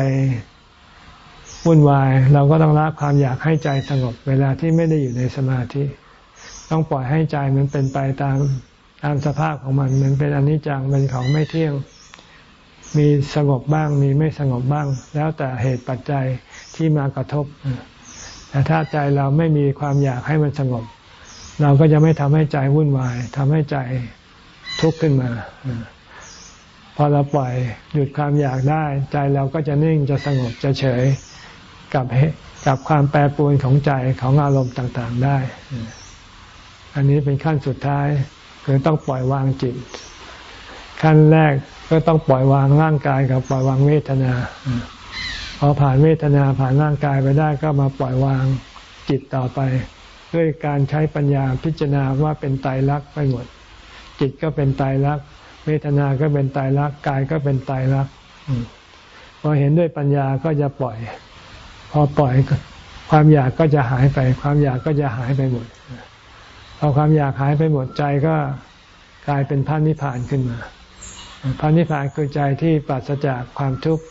A: วุ่นวาย เราก็ต้องละความอยากให้ใจสงบ เวลาที่ไม่ได้อยู่ในสมาธิ ต้องปล่อยให้ใจมันเป็นไปตามตามสภาพของมันมันเป็นอนิจจังเป็นของไม่เที่ยง มีสงบบ้างมีไม่สงบบ้าง แล้วแต่เหตุปัจจัยที่มากระทบ แต่ถ้าใจเราไม่มีความอยากให้มันสงบ เราก็จะไม่ทำให้ใจวุ่นวายทำให้ใจทุกข์ขึ้นมาพอเราปล่อยหยุดความอยากได้ ใจเราก็จะนิ่งจะสงบจะเฉย กับกับความแปรปรวนของใจของอารมณ์ต่างๆได้ อันนี้เป็นขั้นสุดท้ายคือต้องปล่อยวางจิต ขั้นแรกก็ต้องปล่อยวางร่างกายกับปล่อยวางเวทนา พอผ่านเวทนาผ่านร่างกายไปได้ก็มาปล่อยวางจิตต่อไป ด้วยการใช้ปัญญาพิจารณาว่าเป็นไตรลักษณ์ไปหมด จิตก็เป็นไตรลักษณ์เวทนาก็เป็นไตรลักษณ์กายก็เป็นไตรลักษณ์พอเห็นด้วยปัญญาก็จะปล่อย พอปล่อยความอยากก็จะหายไป ความอยากก็จะหายไปหมดพอความอยากหายไปหมดใจก็กลายเป็นพระนิพพานขึ้นมาพระนิพพานคือใจที่ปราศจากความทุกข์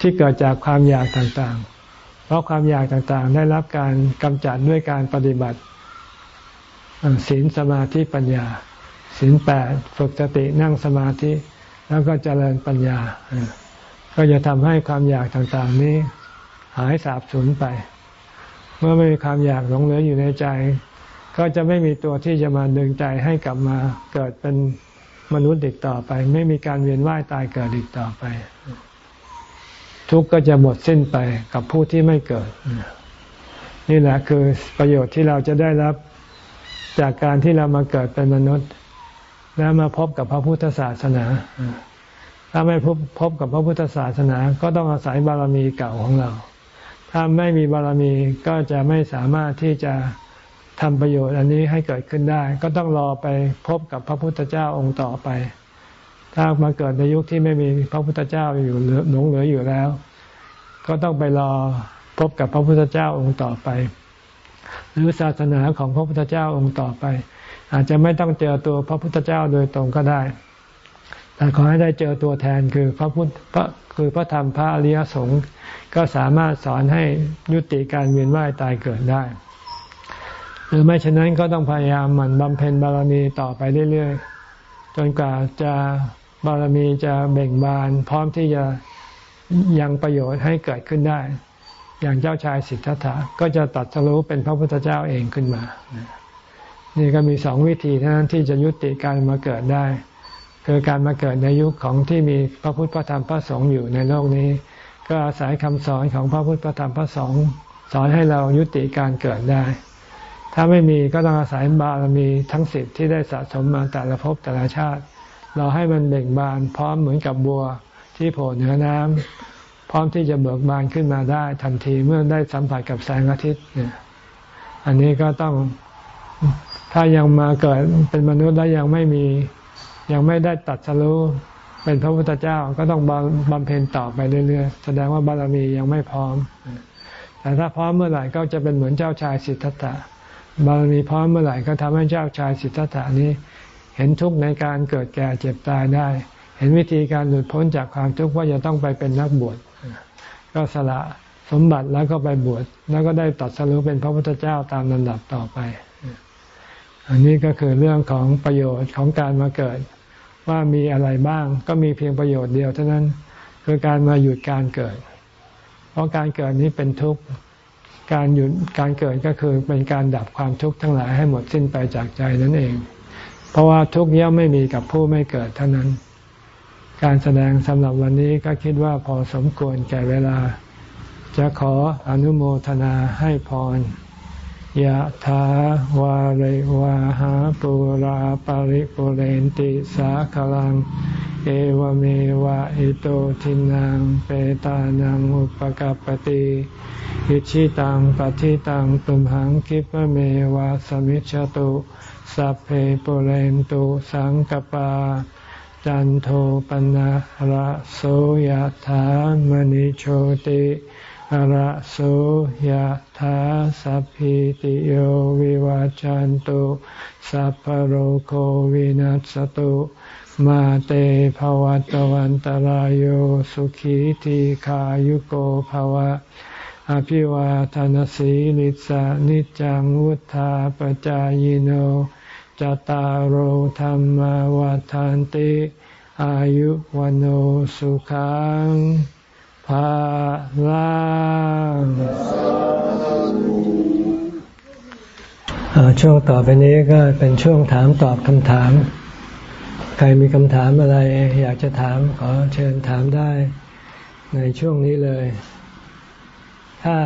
A: ที่เกิดจากความอยากต่างๆ เพราะความอยากต่างๆ ได้รับการกำจัดด้วยการปฏิบัติศีลสมาธิปัญญาศีลแปดฝึกสตินั่งสมาธิ แล้วก็เจริญปัญญา ก็จะทำให้ความอยากต่างๆ นี้ หายสาบสูญไป เมื่อไม่มีความอยากหลงเหลืออยู่ในใจ ก็จะไม่มีตัวที่จะมาดึงใจให้กลับมาเกิดเป็นมนุษย์อีกต่อไป ไม่มีการเวียนว่ายตายเกิดอีกต่อไป ทุกข์ก็จะหมดสิ้นไปกับผู้ที่ไม่เกิด นี่แหละคือประโยชน์ที่เราจะได้รับจากการที่เรามาเกิดเป็นมนุษย์ แล้วมาพบกับพระพุทธศาสนา ถ้าไม่พบพบกับพระพุทธศาสนา ก็ต้องอาศัยบารมีเก่าของเรา ถ้าไม่มีบารมีก็จะไม่สามารถที่จะทำประโยชน์อันนี้ให้เกิดขึ้นได้ ก็ต้องรอไปพบกับพระพุทธเจ้าองค์ต่อไป ถ้ามาเกิดในยุคที่ไม่มีพระพุทธเจ้าอยู่เหลือหลงเหลืออยู่แล้ว ก็ต้องไปรอพบกับพระพุทธเจ้าองค์ต่อไป หรือศาสนาของพระพุทธเจ้าองค์ต่อไป อาจจะไม่ต้องเจอตัวพระพุทธเจ้าโดยตรงก็ได้ แต่ขอให้ได้เจอตัวแทนคือพระพุทธคือพระธรรมพระอริยสงฆ์ก็สามารถสอนให้ยุติการเวียนว่ายตายเกิดได้ หรือไม่ฉะนั้นก็ต้องพยายามหมั่นบำเพ็ญบารมีต่อไปเรื่อยๆ จนกว่าจะบารมีจะเบ่งบาน พร้อมที่จะยังประโยชน์ให้เกิดขึ้นได้ อย่างเจ้าชายสิทธัตถะก็จะตัดสรู้เป็นพระพุทธเจ้าเองขึ้นมา นี่ก็มีสองวิธีเท่านั้นที่จะยุติการมาเกิดได้ คือการมาเกิดในยุคของที่มีพระพุทธพระธรรมพระสงฆ์อยู่ในโลกนี้ ก็อาศัยคำสอนของพระพุทธพระธรรมพระสงฆ์สอนให้เรายุติการเกิดได้ ถ้าไม่มีก็ต้องอาศัยบารมีทั้งสิบที่ได้สะสมมาแต่ละภพแต่ละชาติ เราให้มันเบ่งบานพร้อมเหมือนกับบัวที่โผล่เหนือน้ำพร้อมที่จะเบิกบานขึ้นมาได้ทันทีเมื่อได้สัมผัสกับแสงอาทิตย์เนี่ยอันนี้ก็ต้องถ้ายังมาเกิดเป็นมนุษย์แล้วยังไม่มี ยังไม่ได้ตัดสรู้เป็นพระพุทธเจ้าก็ต้องบำเพ็ญต่อไปเรื่อยๆ แสดงว่าบารมียังไม่พร้อม แต่ถ้าพร้อมเมื่อไหร่ก็จะเป็นเหมือนเจ้าชายสิทธัตถะบารมีพร้อมเมื่อไหร่ก็ทำให้เจ้าชายสิทธัตถะนี้ เห็นทุกข์ในการเกิดแก่เจ็บตายได้ เห็นวิธีการหลุดพ้นจากความทุกข์ว่าจะต้องไปเป็นนักบวชก็สละสมบัติแล้วก็ไปบวชแล้วก็ได้ตัดสรุปเป็นพระพุทธเจ้าตามลำดับต่อไป อันนี้ก็คือเรื่องของประโยชน์ของการมาเกิด ว่ามีอะไรบ้าง ก็มีเพียงประโยชน์เดียวเท่านั้น คือการมาหยุดการเกิด เพราะการเกิดนี้เป็นทุกข์การหยุดการเกิดก็คือเป็นการดับความทุกข์ทั้งหลายให้หมดสิ้นไปจากใจนั่นเอง เพราะว่าทุกข์ย่อมไม่มีกับผู้ไม่เกิดเท่านั้น การแสดงสำหรับวันนี้ก็คิดว่าพอสมควรแก่เวลา จะขออนุโมทนาให้พร ยะถาวาริวาหาปุราปาริปุเรนติสาคลัง เอวเมวะอิโตทินังเปตานังอุปกัปติอิชิตังปฏิตังตุมหังคิปเมวะสมิจฉตุสัพเพปุเรนตุสังกปา จันโทปนะระโสยะถามณิโชติ ระโสยธาสัพพิติโยวิวาจันตุสัพพโรโควินัสตุมาเตภวัตวันตารโยสุขีทีขายุโกภวะ อภิวาทานสีลิสานิจังวุธาปจายโนจตารโหธรรมวาทานติ อายุวันโอสุขัง ภาลังช่วงต่อไปนี้ก็เป็นช่วงถามตอบคำถาม ใครมีคำถามอะไร อยากจะถามขอเชิญถามได้ในช่วงนี้เลย ถ้า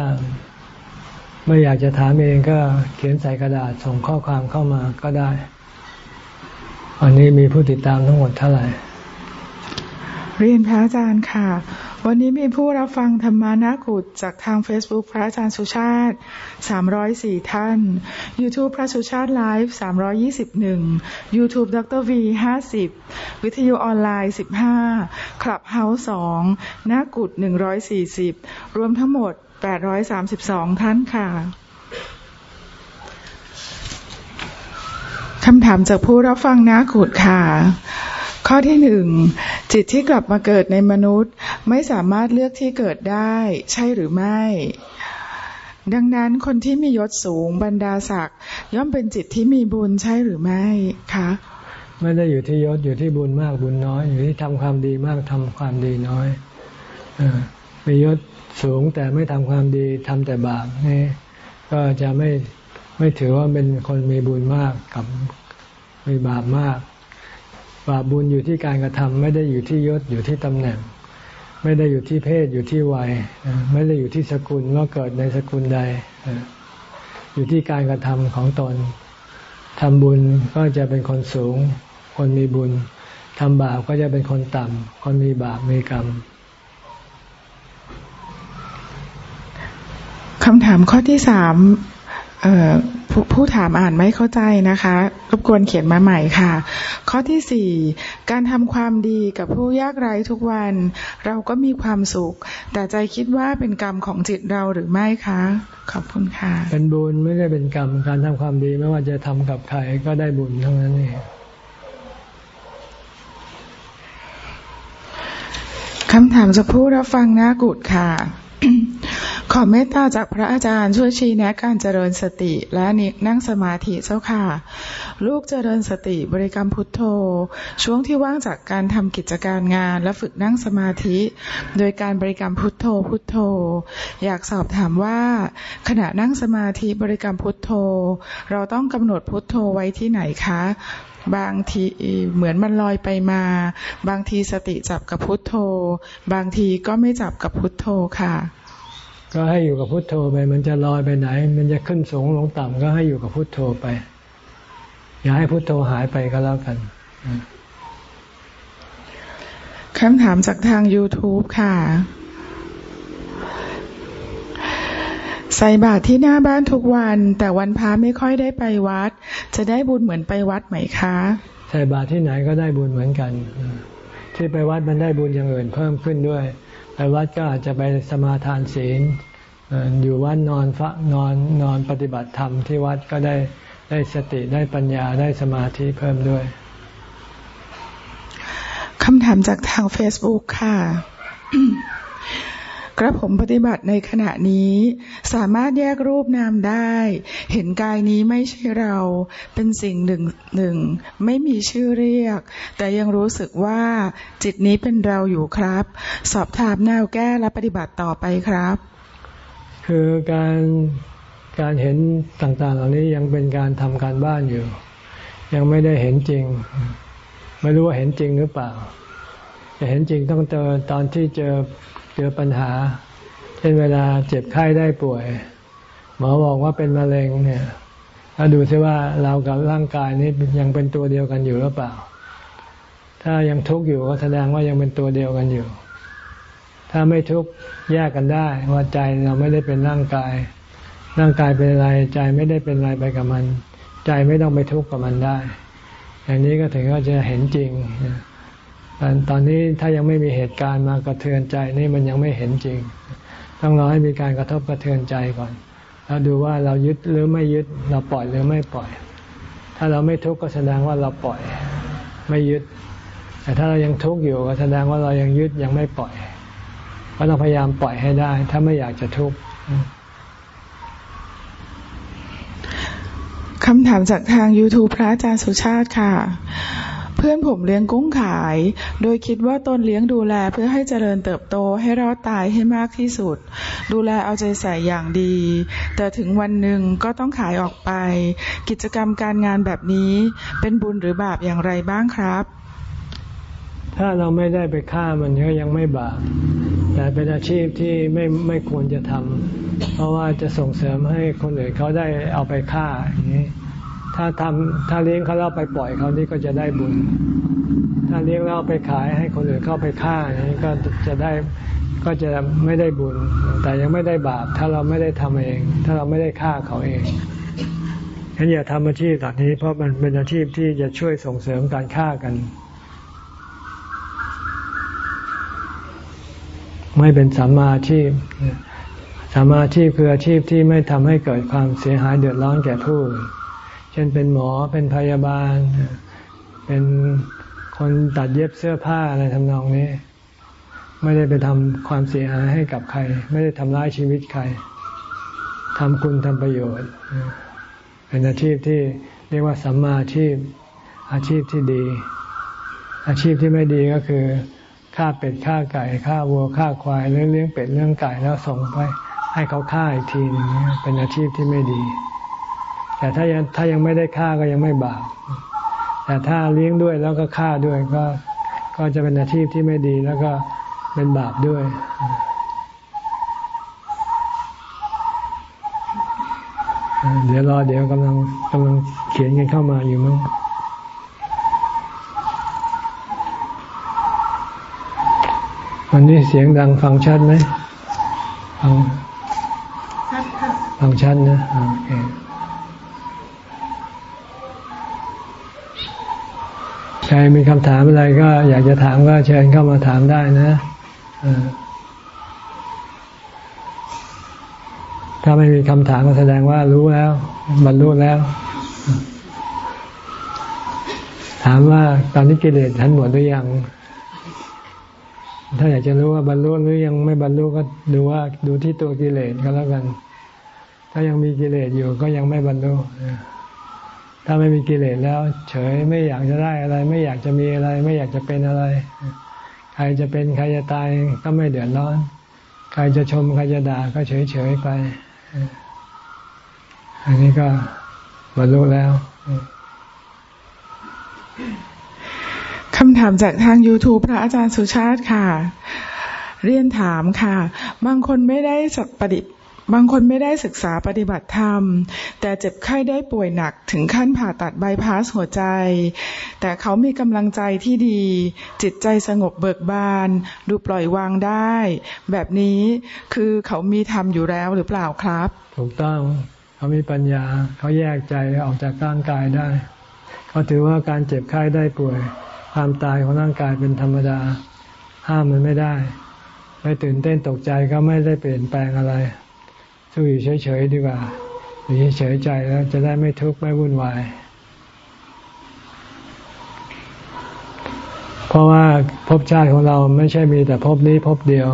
A: ไม่อยากจะถามเองก็เขียนใส่กระดาษส่งข้อความเข้ามาก็ได้ วันนี้มีผู้ติดตามทั้งหมดเท่าไหร่
B: เรียนพระอาจารย์ค่ะ วันนี้มีผู้รับฟังธรรมะหน้ากุฏิจากทาง Facebook พระอาจารย์สุชาติ 304 ท่าน YouTube พระสุชาติไลฟ์ 321 YouTube Dr. V 50 วิทยุออนไลน์ 15 Clubhouse 2 หน้ากุฏิ140 รวมทั้งหมด 832 ท่านค่ะคำถามจากผู้รับฟังนากุฏค่ะ ข้อที่หนึ่งจิตที่กลับมาเกิดในมนุษย์ ไม่สามารถเลือกที่เกิดได้ ใช่หรือไม่ ดังนั้นคนที่มียศสูงบรรดาศักดิ์ย่อมเป็นจิตที่มีบุญใช่หรือไม่คะ
A: ไม่ได้อยู่ที่ยศอยู่ที่บุญมากบุญน้อย อยู่ที่ทำความดีมากทำความดีน้อยอมียศสูงแต่ไม่ทำความดีทำแต่บาปนี่ก็จะไม่ไม่ถือว่าเป็นคนมีบุญมากกับมีบาปมาก บาปบุญอยู่ที่การกระทำไม่ได้อยู่ที่ยศอยู่ที่ตำแหน่ง ไม่ได้อยู่ที่เพศอยู่ที่วัย ไม่ได้อยู่ที่สกุลว่าเกิดในสกุลใด อยู่ที่การกระทำของตนทำบุญก็จะเป็นคนสูง คนมีบุญทำบาปก็จะเป็นคนต่ำคนมีบาปมีกรรม
B: คำถามข้อที่สาม ผู้ถามอ่านไม่เข้าใจนะคะ รบกวนเขียนมาใหม่ค่ะ ข้อที่สี่การทำความดีกับผู้ยากไร้ทุกวัน เราก็มีความสุข แต่ใจคิดว่าเป็นกรรมของจิตเราหรือไม่คะ ขอบคุณค่ะ
A: เป็นบุญไม่ได้เป็นกรรมการทำความดีไม่ว่าจะทำกับใครก็ได้บุญทั้งนั้นเอง
B: คำถามจากผู้รับฟังนากุดค่ะ ขอเมตตาจากพระอาจารย์ช่วยชี้แนะการเจริญสติและนินั่งสมาธิเจ้าค่ะ ลูกเจริญสติบริกรรมพุทโธ ช่วงที่ว่างจากการทำกิจการงานและฝึกนั่งสมาธิ โดยการบริกรรมพุทโธพุทโธ อยากสอบถามว่า ขณะนั่งสมาธิบริกรรมพุทโธ เราต้องกำหนดพุทโธไว้ที่ไหนคะบางทีเหมือนมันลอยไปมา บางทีสติจับกับพุทโธ บางทีก็ไม่จับกับพุทโธค่ะ
A: ก็ให้อยู่กับพุทโธไป มันจะลอยไปไหน มันจะขึ้นสูงลงต่ำก็ให้อยู่กับพุทโธไป อย่าให้พุทโธหายไปก็แล้วกัน
B: คำถามจากทาง YouTube ค่ะ ใส่บาตรที่หน้าบ้านทุกวัน แต่วันพระไม่ค่อยได้ไปวัด จะได้บุญเหมือนไปวัดไหมคะ
A: ใส่บาตรที่ไหนก็ได้บุญเหมือนกัน ที่ไปวัดมันได้บุญอย่างอื่นเพิ่มขึ้นด้วย ไปวัดก็อาจจะไปสมาทานศีลอยู่วัดนอนฟะนอนนอนปฏิบัติธรรมที่วัดก็ได้ได้สติได้ปัญญาได้สมาธิเพิ่มด้วย
B: คำถามจากทาง Facebook ค่ะ กระผมปฏิบัติในขณะนี้ สามารถแยกรูปนามได้ เห็นกายนี้ไม่ใช่เรา เป็นสิ่งหนึ่งหนึ่ง ไม่มีชื่อเรียก แต่ยังรู้สึกว่าจิตนี้เป็นเราอยู่ครับ สอบถามแนวแก้และปฏิบัติต่อไปครับ
A: คือการการเห็นต่างๆ เหล่านี้ยังเป็นการทำการบ้านอยู่ ยังไม่ได้เห็นจริง ไม่รู้ว่าเห็นจริงหรือเปล่า จะเห็นจริงต้องเจอตอนที่เจอเจอปัญหา เช่นเวลาเจ็บไข้ได้ป่วย หมอบอกว่าเป็นมะเร็งเนี่ยถ้าดูซิว่าเรากับร่างกายนี้ยังเป็นตัวเดียวกันอยู่หรือเปล่า ถ้ายังทุกข์อยู่ก็แสดงว่ายังเป็นตัวเดียวกันอยู่ ถ้าไม่ทุกข์แยกกันได้ ว่าใจเราไม่ได้เป็นร่างกาย ร่างกายเป็นอะไรใจไม่ได้เป็นอะไรไปกับมัน ใจไม่ต้องไปทุกข์กับมันได้ อย่างนี้ก็ถึงว่าจะเห็นจริง ตอนนี้ถ้ายังไม่มีเหตุการณ์มากระเทือนใจนี่มันยังไม่เห็นจริง ต้องรอให้มีการกระทบกระเทือนใจก่อน แล้วดูว่าเรายึดหรือไม่ยึดเราปล่อยหรือไม่ปล่อย ถ้าเราไม่ทุกข์ก็แสดงว่าเราปล่อย ไม่ยึด แต่ถ้าเรายังทุกข์อยู่ก็แสดงว่าเรายังยึดยังไม่ปล่อยก็ต้องพยายามปล่อยให้ได้ ถ้าไม่อยากจะทุกข์
B: คำถามจากทาง YouTube พระอาจารย์สุชาติค่ะ เพื่อนผมเลี้ยงกุ้งขาย โดยคิดว่าตนเลี้ยงดูแลเพื่อให้เจริญเติบโตให้รอดตายให้มากที่สุด ดูแลเอาใจใส่อย่างดี แต่ถึงวันหนึ่งก็ต้องขายออกไป กิจกรรมการงานแบบนี้เป็นบุญหรือบาปอย่างไรบ้างครับ
A: ถ้าเราไม่ได้ไปฆ่ามันก็ยังไม่บาปแต่เป็นอาชีพที่ไม่ไม่ควรจะทำเพราะว่าจะส่งเสริมให้คนอื่นเขาได้เอาไปฆ่าอย่างนี้ ถ้าทำถ้าเลี้ยงเขาแล้วไปปล่อยเขานี่ก็จะได้บุญ ถ้าเลี้ยงแล้วไปขายให้คนอื่นเข้าไปฆ่านี่ก็จะได้ก็จะไม่ได้บุญ แต่ยังไม่ได้บาป ถ้าเราไม่ได้ทำเอง ถ้าเราไม่ได้ฆ่าเขาเองฉะนั้นอย่าทำอาชีพแบบนี้เพราะมันเป็นอาชีพที่จะช่วยส่งเสริมการฆ่ากัน ไม่เป็นสัมมาอาชีพสัมมาอาชีพคืออาชีพที่ไม่ทำให้เกิดความเสียหายเดือดร้อนแก่ผู้อื่น เช่นเป็นหมอเป็นพยาบาล เป็นคนตัดเย็บเสื้อผ้าอะไรทำนองนี้ ไม่ได้ไปทำความเสียหายให้กับใคร ไม่ได้ทำร้ายชีวิตใครทำคุณทำประโยชน์เป็นอาชีพที่เรียกว่าสัมมาอาชีพ อาชีพที่ดี อาชีพที่ไม่ดีก็คือฆ่าเป็ดฆ่าไก่ฆ่าวัวฆ่าควายเลี้ยงเลี้ยงเป็ดเลี้ยงไก่แล้วส่งไป ให้เขาฆ่าอีกทีนึงเป็นอาชีพที่ไม่ดี แต่ถ้ายังถ้ายังไม่ได้ฆ่าก็ยังไม่บาปแต่ถ้าเลี้ยงด้วยแล้วก็ฆ่าด้วยก็ก็จะเป็นอาชีพที่ไม่ดีแล้วก็เป็นบาปด้วย เดี๋ยวรอเดี๋ยวกำลังกำลังเขียนกันเข้ามาอยู่มั้งวันนี้เสียงดังฟังชัดไหมฟังฟังชัดนะโอเค ใครมีคำถามอะไรก็อยากจะถามก็เชิญเข้ามาถามได้นะถ้าไม่มีคำถามก็แสดงว่ารู้แล้วบรรลุแล้ว ถามว่าตอนนี้กิเลสทันหมดหรือยัง ถ้าอยากจะรู้ว่าบรรลุหรือยังไม่บรรลุก็ดูว่าดูที่ตัวกิเลสก็แล้วกัน ถ้ายังมีกิเลสอยู่ก็ยังไม่บรรลุ ถ้าไม่มีกิเลสแล้ว เฉยไม่อยากจะได้อะไร ไม่อยากจะมีอะไร ไม่อยากจะเป็นอะไร ใครจะเป็นใครจะตายก็ไม่เดือดร้อน ใครจะชมใครจะด่าก็เฉยเฉยไป อันนี้ก็บรรลุแล้ว
B: คำถามจากทาง YouTube พระอาจารย์สุชาติค่ะ เรียนถามค่ะ บางคนไม่ได้สักปฏิ บางคนไม่ได้ศึกษาปฏิบัติธรรม แต่เจ็บไข้ได้ป่วยหนักถึงขั้นผ่าตัดใบพาสหัวใจ แต่เขามีกำลังใจที่ดี จิตใจสงบเบิกบาน ดูปล่อยวางได้ แบบนี้คือเขามีธรรมอยู่แล้วหรือเปล่าครับ
A: ถูกต้องเขามีปัญญา เขาแยกใจออกจากร่างกายได้ เขาถือว่าการเจ็บไข้ได้ป่วย ความตายของร่างกายเป็นธรรมดา ห้ามมันไม่ได้ ไม่ตื่นเต้นตกใจก็ไม่ได้เปลี่ยนแปลงอะไร สู้อยู่เฉยๆดีกว่าอยู่เฉยๆใจแล้วจะได้ไม่ทุกข์ไม่วุ่นวาย เพราะว่าภพชาติของเราไม่ใช่มีแต่ภพนี้ภพเดียว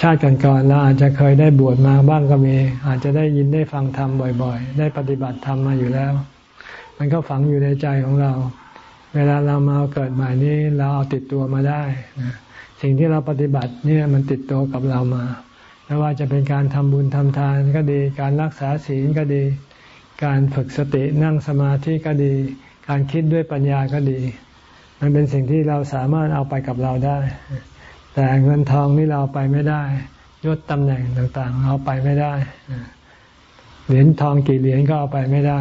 A: ชาติก่อนๆเราอาจจะเคยได้บวชมาบ้างก็มี อาจจะได้ยินได้ฟังธรรมบ่อย ๆ ได้ปฏิบัติธรรมมาอยู่แล้ว มันก็ฝังอยู่ในใจของเรา เวลาเรามาเกิดใหม่นี้เราเอาติดตัวมาได้สิ่งที่เราปฏิบัติเนี่ยมันติดตัวกับเรามา ไม่ว่าจะเป็นการทำบุญทำทานก็ดี การรักษาศีลก็ดี การฝึกสตินั่งสมาธิก็ดี การคิดด้วยปัญญาก็ดี มันเป็นสิ่งที่เราสามารถเอาไปกับเราได้ แต่เงินทองนี่เราไปไม่ได้ยศตำแหน่งต่างๆ เอาไปไม่ได้ เหรียญทองกี่เหรียญก็เอาไปไม่ได้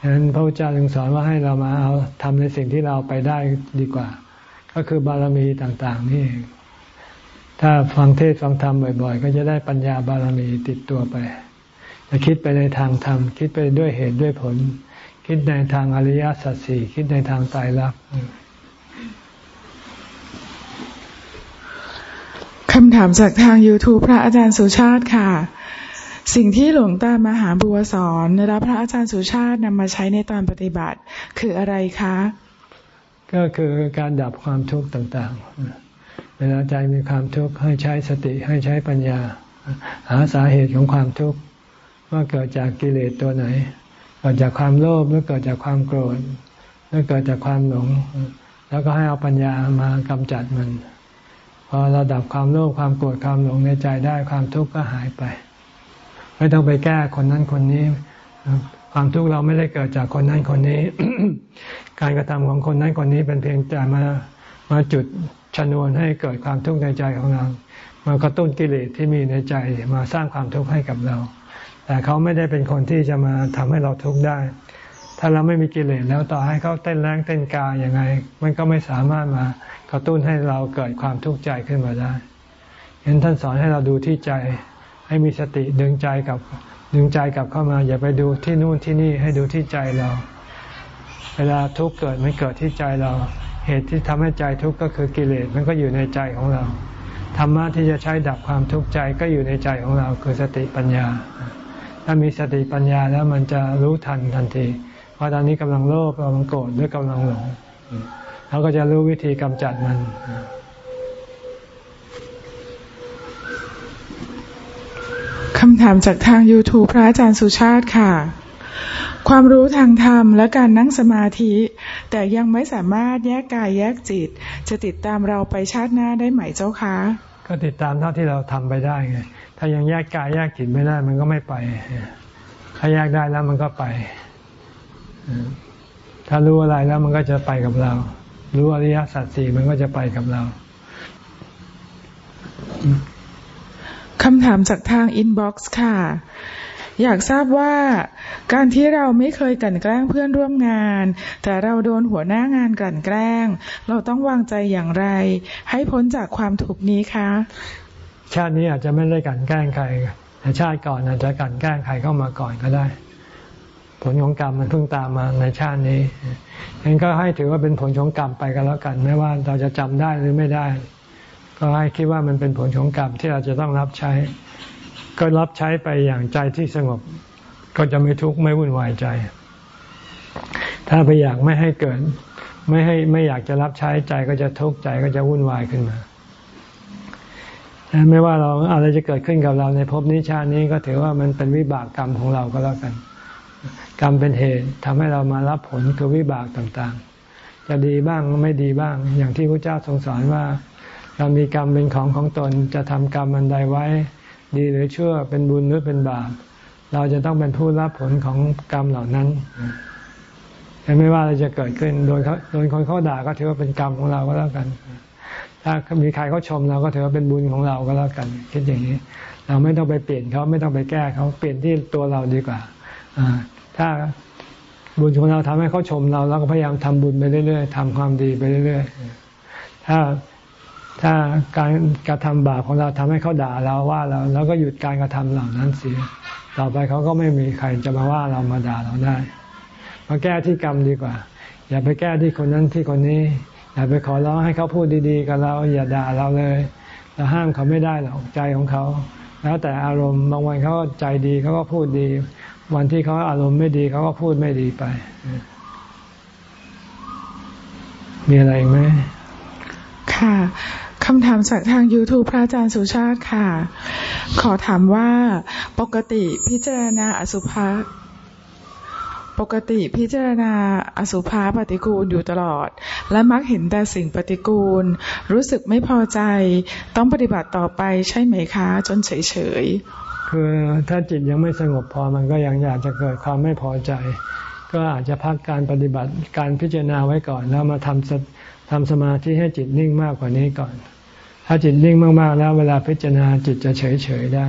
A: ฉะนั้นพระพุทธเจ้าจึงสอนว่าให้เรามาเอาทำในสิ่งที่เราไปได้ดีกว่า ก็คือบารมีต่าง ๆ นี่เอง ถ้าฟังเทศฟังธรรมบ่อย ๆ ก็จะได้ปัญญาบารมีติดตัวไป จะคิดไปในทางธรรม คิดไปด้วยเหตุด้วยผล คิดในทางอริยสัจสี่คิดในทางตายรัก
B: คำถามจากทาง YouTube พระอาจารย์สุชาติค่ะ สิ่งที่หลวงตามหาบัวสอนและพระอาจารย์สุชาตินำมาใช้ในตอนปฏิบัติ คืออะไรคะ
A: ก็คือการดับความทุกข์ต่างๆเวลาใจมีความทุกข์ให้ใช้สติให้ใช้ปัญญา หาสาเหตุของความทุกข์ว่าเกิดจากกิเลสตัวไหน เกิดจากความโลภหรือเกิดจากความโกรธหรือเกิดจากความหลง แล้วก็ให้เอาปัญญามากำจัดมัน พอเราดับความโลภความโกรธความหลงในใจได้ความทุกข์ก็หายไป ไม่ต้องไปแก้คนนั้นคนนี้ ความทุกข์เราไม่ได้เกิดจากคนนั้นคนนี้ การกระทำของคนนั้นคนนี้เป็นเพียงแต่มามาจุด ชนวนให้เกิดความทุกข์ในใจของเรา มากระตุ้นกิเลสที่มีในใจมาสร้างความทุกข์ให้กับเรา แต่เขาไม่ได้เป็นคนที่จะมาทำให้เราทุกข์ได้ ถ้าเราไม่มีกิเลสแล้วต่อให้เขาเต้นแรงเต้นกาอย่างไง มันก็ไม่สามารถมากระตุ้นให้เราเกิดความทุกข์ใจขึ้นมาได้เห็นท่านสอนให้เราดูที่ใจ ให้มีสติดึงใจกับดึงใจกลับเข้ามา อย่าไปดูที่นู่นที่นี่ให้ดูที่ใจเรา เวลาทุกข์เกิดมันเกิดที่ใจเรา เหตุที่ทำให้ใจทุกข์ก็คือกิเลสมันก็อยู่ในใจของเราธรรมะที่จะใช้ดับความทุกข์ใจก็อยู่ในใจของเราคือสติปัญญา ถ้ามีสติปัญญาแล้วมันจะรู้ทันทันทีว่าตอนนี้กำลังโลภกำลังโกรธหรือกำลังหลงเราก็จะรู้วิธีกำจัดมัน
B: คำถามจากทาง YouTube พระอาจารย์สุชาติค่ะ ความรู้ทางธรรมและการนั่งสมาธิ แต่ยังไม่สามารถแยกกายแยกจิต จะติดตามเราไปชาติหน้าได้ไหมเจ้าคะ
A: ก็ติดตามเท่าที่เราทำไปได้ไงถ้ายังแยกกายแยกจิตไม่ได้มันก็ไม่ไป ถ้าแยกได้แล้วมันก็ไป ถ้ารู้อะไรแล้วมันก็จะไปกับเรา รู้อริยสัจสี่มันก็จะไปกับเรา
B: คำถามจากทางอินบ็อกซ์ค่ะ อยากทราบว่าการที่เราไม่เคยกลั่นแกล้งเพื่อนร่วมงาน แต่เราโดนหัวหน้างานกลั่นแกล้ง เราต้องวางใจอย่างไร ให้พ้นจากความถูกนี้คะ
A: ชาตินี้อาจจะไม่ได้กลั่นแกล้งใครแต่ชาติก่อนอาจจะกลั่นแกล้งใครเข้ามาก่อนก็ได้ ผลของกรรมมันเพิ่งตามมาในชาตินี้เองก็ให้ถือว่าเป็นผลของกรรมไปกันแล้วกัน ไม่ว่าเราจะจำได้หรือไม่ได้ ก็ให้คิดว่ามันเป็นผลของกรรมที่เราจะต้องรับใช้ ก็รับใช้ไปอย่างใจที่สงบ ก็จะไม่ทุกข์ไม่วุ่นวายใจ ถ้าไปอยากไม่ให้เกิด ไม่ให้ไม่อยากจะรับใช้ใจก็จะทุกข์ใจก็จะวุ่นวายขึ้นมาไม่ว่าเราอะไรจะเกิดขึ้นกับเราในภพนี้ชาตินี้ก็ถือว่ามันเป็นวิบากกรรมของเราก็แล้วกัน กรรมเป็นเหตุทำให้เรามารับผลคือวิบากต่างๆ จะดีบ้างไม่ดีบ้าง อย่างที่พระเจ้าทรงสอนว่า เรามีกรรมเป็นของของตนจะทำกรรมอันใดไว้ ดีหรือชั่วเป็นบุญหรือเป็นบาปเราจะต้องเป็นผู้รับผลของกรรมเหล่านั้นไม่ว่าอะไรจะเกิดขึ้น โดยเขาโดยคนเขาด่าก็ถือว่าเป็นกรรมของเราก็แล้วกัน ถ้ามีใครเขาชมเราก็ถือว่าเป็นบุญของเราก็แล้วกัน คิดอย่างนี้ เราไม่ต้องไปเปลี่ยนเขาไม่ต้องไปแก้เขาเปลี่ยนที่ตัวเราดีกว่าถ้าบุญของเราทำให้เขาชมเราเราก็พยายามทำบุญไปเรื่อยๆทำความดีไปเรื่อยๆถ้า ถ้าการกระทำบาปของเราทำให้เขาด่าเราว่าเราเราก็หยุดการกระทำเหล่านั้นเสีย ต่อไปเขาก็ไม่มีใครจะมาว่าเรามาด่าเราได้ มาแก้ที่กรรมดีกว่า อย่าไปแก้ที่คนนั้นที่คนนี้ อย่าไปขอร้องให้เขาพูดดีๆ กับเรา อย่าด่าเราเลยเราห้ามเขาไม่ได้หรอกใจของเขา แล้วแต่อารมณ์บางวันเขาใจดีเขาก็พูดดี วันที่เขาอารมณ์ไม่ดีเขาก็พูดไม่ดีไป มีอะไรไหม
B: ค่ะคำถามจากทาง YouTube พระอาจารย์สุชาติค่ะ ขอถามว่าปกติพิจารณาอสุภะปกติพิจารณาอสุภะปฏิกูลอยู่ตลอด และมักเห็นแต่สิ่งปฏิกูล รู้สึกไม่พอใจ ต้องปฏิบัติต่อไปใช่ไหมคะ จนเฉย
A: ๆคือถ้าจิตยังไม่สงบพอมันก็ยังอยากจะเกิดความไม่พอใจ ก็อาจจะพักการปฏิบัติการพิจารณาไว้ก่อน แล้วมาทำทำสมาธิให้จิตนิ่งมากกว่านี้ก่อน ถ้าจิตนิ่งมากๆ แล้วเวลาพิจารณาจิตจะเฉยๆได้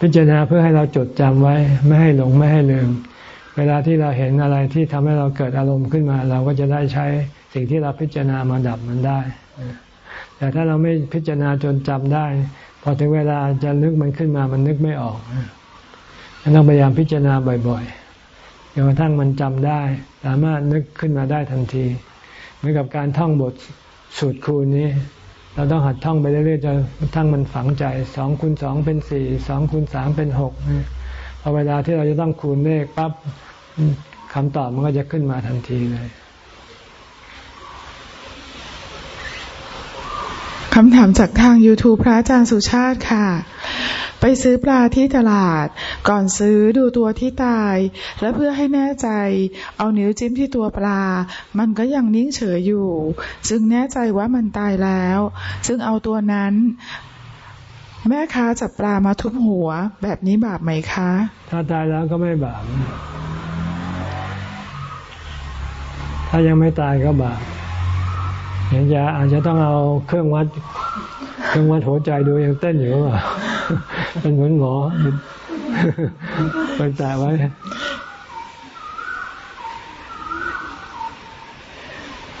A: พิจารณาเพื่อให้เราจดจำไว้ ไม่ให้หลงไม่ให้ลืม เวลาที่เราเห็นอะไรที่ทำให้เราเกิดอารมณ์ขึ้นมา เราก็จะได้ใช้สิ่งที่เราพิจารณามาดับมันได้ แต่ถ้าเราไม่พิจารณาจนจำได้ พอถึงเวลาจะนึกมันขึ้นมามันนึกไม่ออก ต้องพยายามพิจารณาบ่อยๆจนกระทั่งมันจำได้ สามารถนึกขึ้นมาได้ทันที เหมือนกับการท่องบทสูตรคูณนี้ เราต้องหัดท่องไปเรื่อยๆจนกระทั่งมันฝังใจสองคูณสองเป็นสี่สองคูณสามเป็นหกพอเวลาที่เราจะต้องคูณเลขปั๊บคำตอบมันก็จะขึ้นมาทันทีเลย
B: คำถามจากทาง YouTube พระอาจารย์สุชาติค่ะ ไปซื้อปลาที่ตลาด ก่อนซื้อดูตัวที่ตาย และเพื่อให้แน่ใจ เอานิ้วจิ้มที่ตัวปลา มันก็ยังนิ่งเฉยอยู่จึงแน่ใจว่ามันตายแล้วจึงเอาตัวนั้น แม่ค้าจับปลามาทุบหัว แบบนี้บาปไหมคะ
A: ถ้าตายแล้วก็ไม่บาป ถ้ายังไม่ตายก็บาป เห็นจะอาจจะต้องเอาเครื่องวัด เครื่องวัดหัวใจดูยังเต้นอยู่อะเป็นเหมือนหมอไปแตะไว้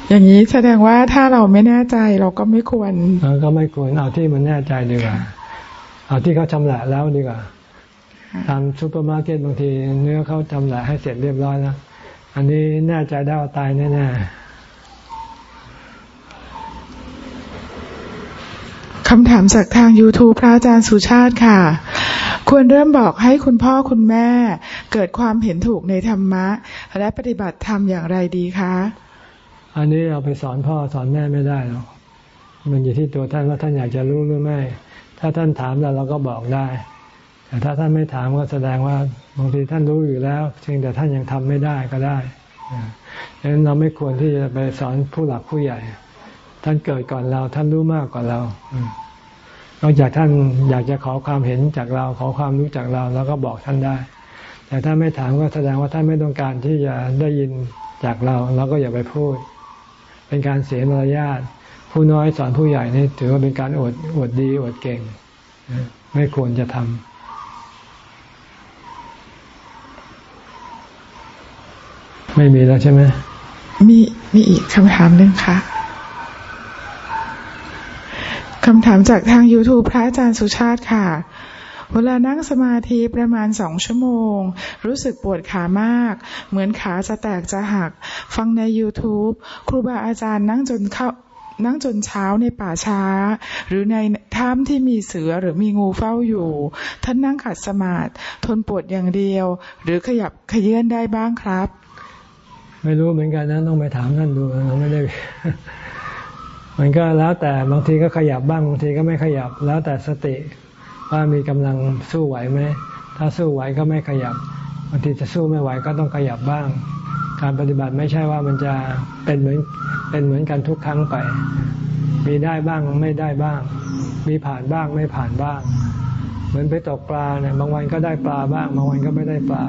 B: อย่างนี้แสดงว่าถ้าเราไม่แน่ใจเราก็ไม่ควร
A: ก็ไม่ควรเอาที่มันแน่ใจดีกว่า เอาที่เขาชำระแล้วดีกว่าตามซูเปอร์มาร์เก็ตบางที เนื้อเขาชำระให้เสร็จเรียบร้อยแล้วอันนี้แน่ใจได้ว่าตายแน่ๆ
B: คำถามจากทาง YouTube พระอาจารย์สุชาติค่ะ ควรเริ่มบอกให้คุณพ่อคุณแม่ เกิดความเห็นถูกในธรรมะ และปฏิบัติธรรมอย่างไรดีคะ
A: อันนี้เราไปสอนพ่อสอนแม่ไม่ได้หรอกมันอยู่ที่ตัวท่านว่าท่านอยากจะรู้หรือไม่ ถ้าท่านถามเราเราก็บอกได้ แต่ถ้าท่านไม่ถามก็แสดงว่าบางทีท่านรู้อยู่แล้วเพียงแต่ท่านยังทำไม่ได้ก็ได้ดังนั้นเราไม่ควรที่จะไปสอนผู้หลักผู้ใหญ่ ท่านเกิดก่อนเรา ท่านรู้มากกว่าเรานอกจากท่านอยากจะขอความเห็นจากเรา ขอความรู้จากเรา แล้วก็บอกท่านได้ แต่ถ้าไม่ถามก็แสดงว่าท่านไม่ต้องการที่จะได้ยินจากเราเราก็อย่าไปพูด เป็นการเสียมารยาทผู้น้อยสอนผู้ใหญ่นี่ถือว่าเป็นการอดอดดีอดเก่ง ไม่ควรจะทำไม่มีแล้วใช่ไหม
B: มีมีอีกคำถามหนึ่งค่ะ คำถามจากทาง YouTube พระอาจารย์สุชาติค่ะ เวลานั่งสมาธิประมาณสองชั่วโมง รู้สึกปวดขามาก เหมือนขาจะแตกจะหัก ฟังใน YouTube ครูบาอาจารย์นั่งจนเข้านั่งจนเช้าในป่าช้า หรือในถ้ำที่มีเสือหรือมีงูเฝ้าอยู่ ท่านนั่งขัดสมาธิทนปวดอย่างเดียว หรือขยับขยื่นได้บ้างครับ
A: ไม่รู้เหมือนกันนะต้องไปถามท่านดูเราไม่ได้ มันก็แล้วแต่บางทีก็ขยับบ้างบางทีก็ไม่ขยับ แล้วแต่สติว่ามีกำลังสู้ไหวไหมถ้าสู้ไหวก็ไม่ขยับบางทีจะสู้ไม่ไหวก็ต้องขยับบ้าง การปฏิบัติไม่ใช่ว่ามันจะเป็นเหมือนเป็นเหมือนกันทุกครั้งไป มีได้บ้างไม่ได้บ้าง มีผ่านบ้างไม่ผ่านบ้าง เหมือนไปตกปลาเนี่ยบางวันก็ได้ปลาบ้าง บางวันก็ไม่ได้ปลา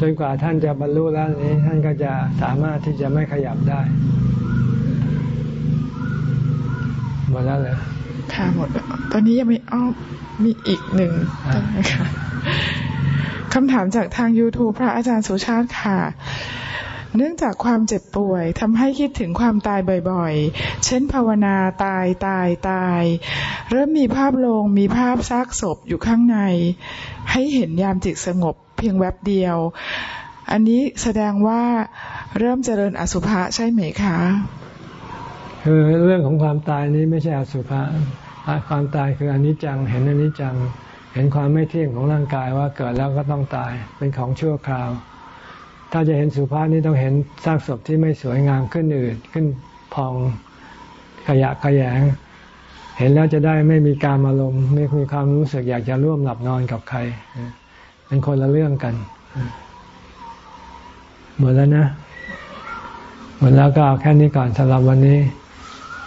A: จนกว่าท่านจะบรรลุแล้วนี้ท่านก็จะสามารถที่จะไม่ขยับได้ หมดแล้วเลย
B: ค่ะหมด ตอนนี้ยังไม่อ้อมีอีกหนึ่งใช่ไหมคะคำถามจากทาง YouTube พระอาจารย์สุชาติค่ะ เนื่องจากความเจ็บป่วยทำให้คิดถึงความตายบ่อยๆ เช่นภาวนาตายตายตาย เริ่มมีภาพลงมีภาพซากศพอยู่ข้างใน ให้เห็นยามจิตสงบเพียงแวบเดียว อันนี้แสดงว่าเริ่มเจริญอสุภะใช่ไหมคะ
A: คือเรื่องของความตายนี้ไม่ใช่อสุภะความตายคืออนิจจัง เห็นอนิจจัง เห็นความไม่เที่ยงของร่างกายว่าเกิดแล้วก็ต้องตาย เป็นของชั่วคราว ถ้าจะเห็นสุภาพนี้ต้องเห็นซากศพที่ไม่สวยงามขึ้นอื่นขึ้นพองขยะขยง เห็นแล้วจะได้ไม่มีการอารมณ์ไม่มีความรู้สึกอยากจะร่วมหลับนอนกับใคร เป็นคนละเรื่องกัน หมดแล้วนะ หมดแล้วก็เอาแค่นี้ก่อนสำหรับวันนี้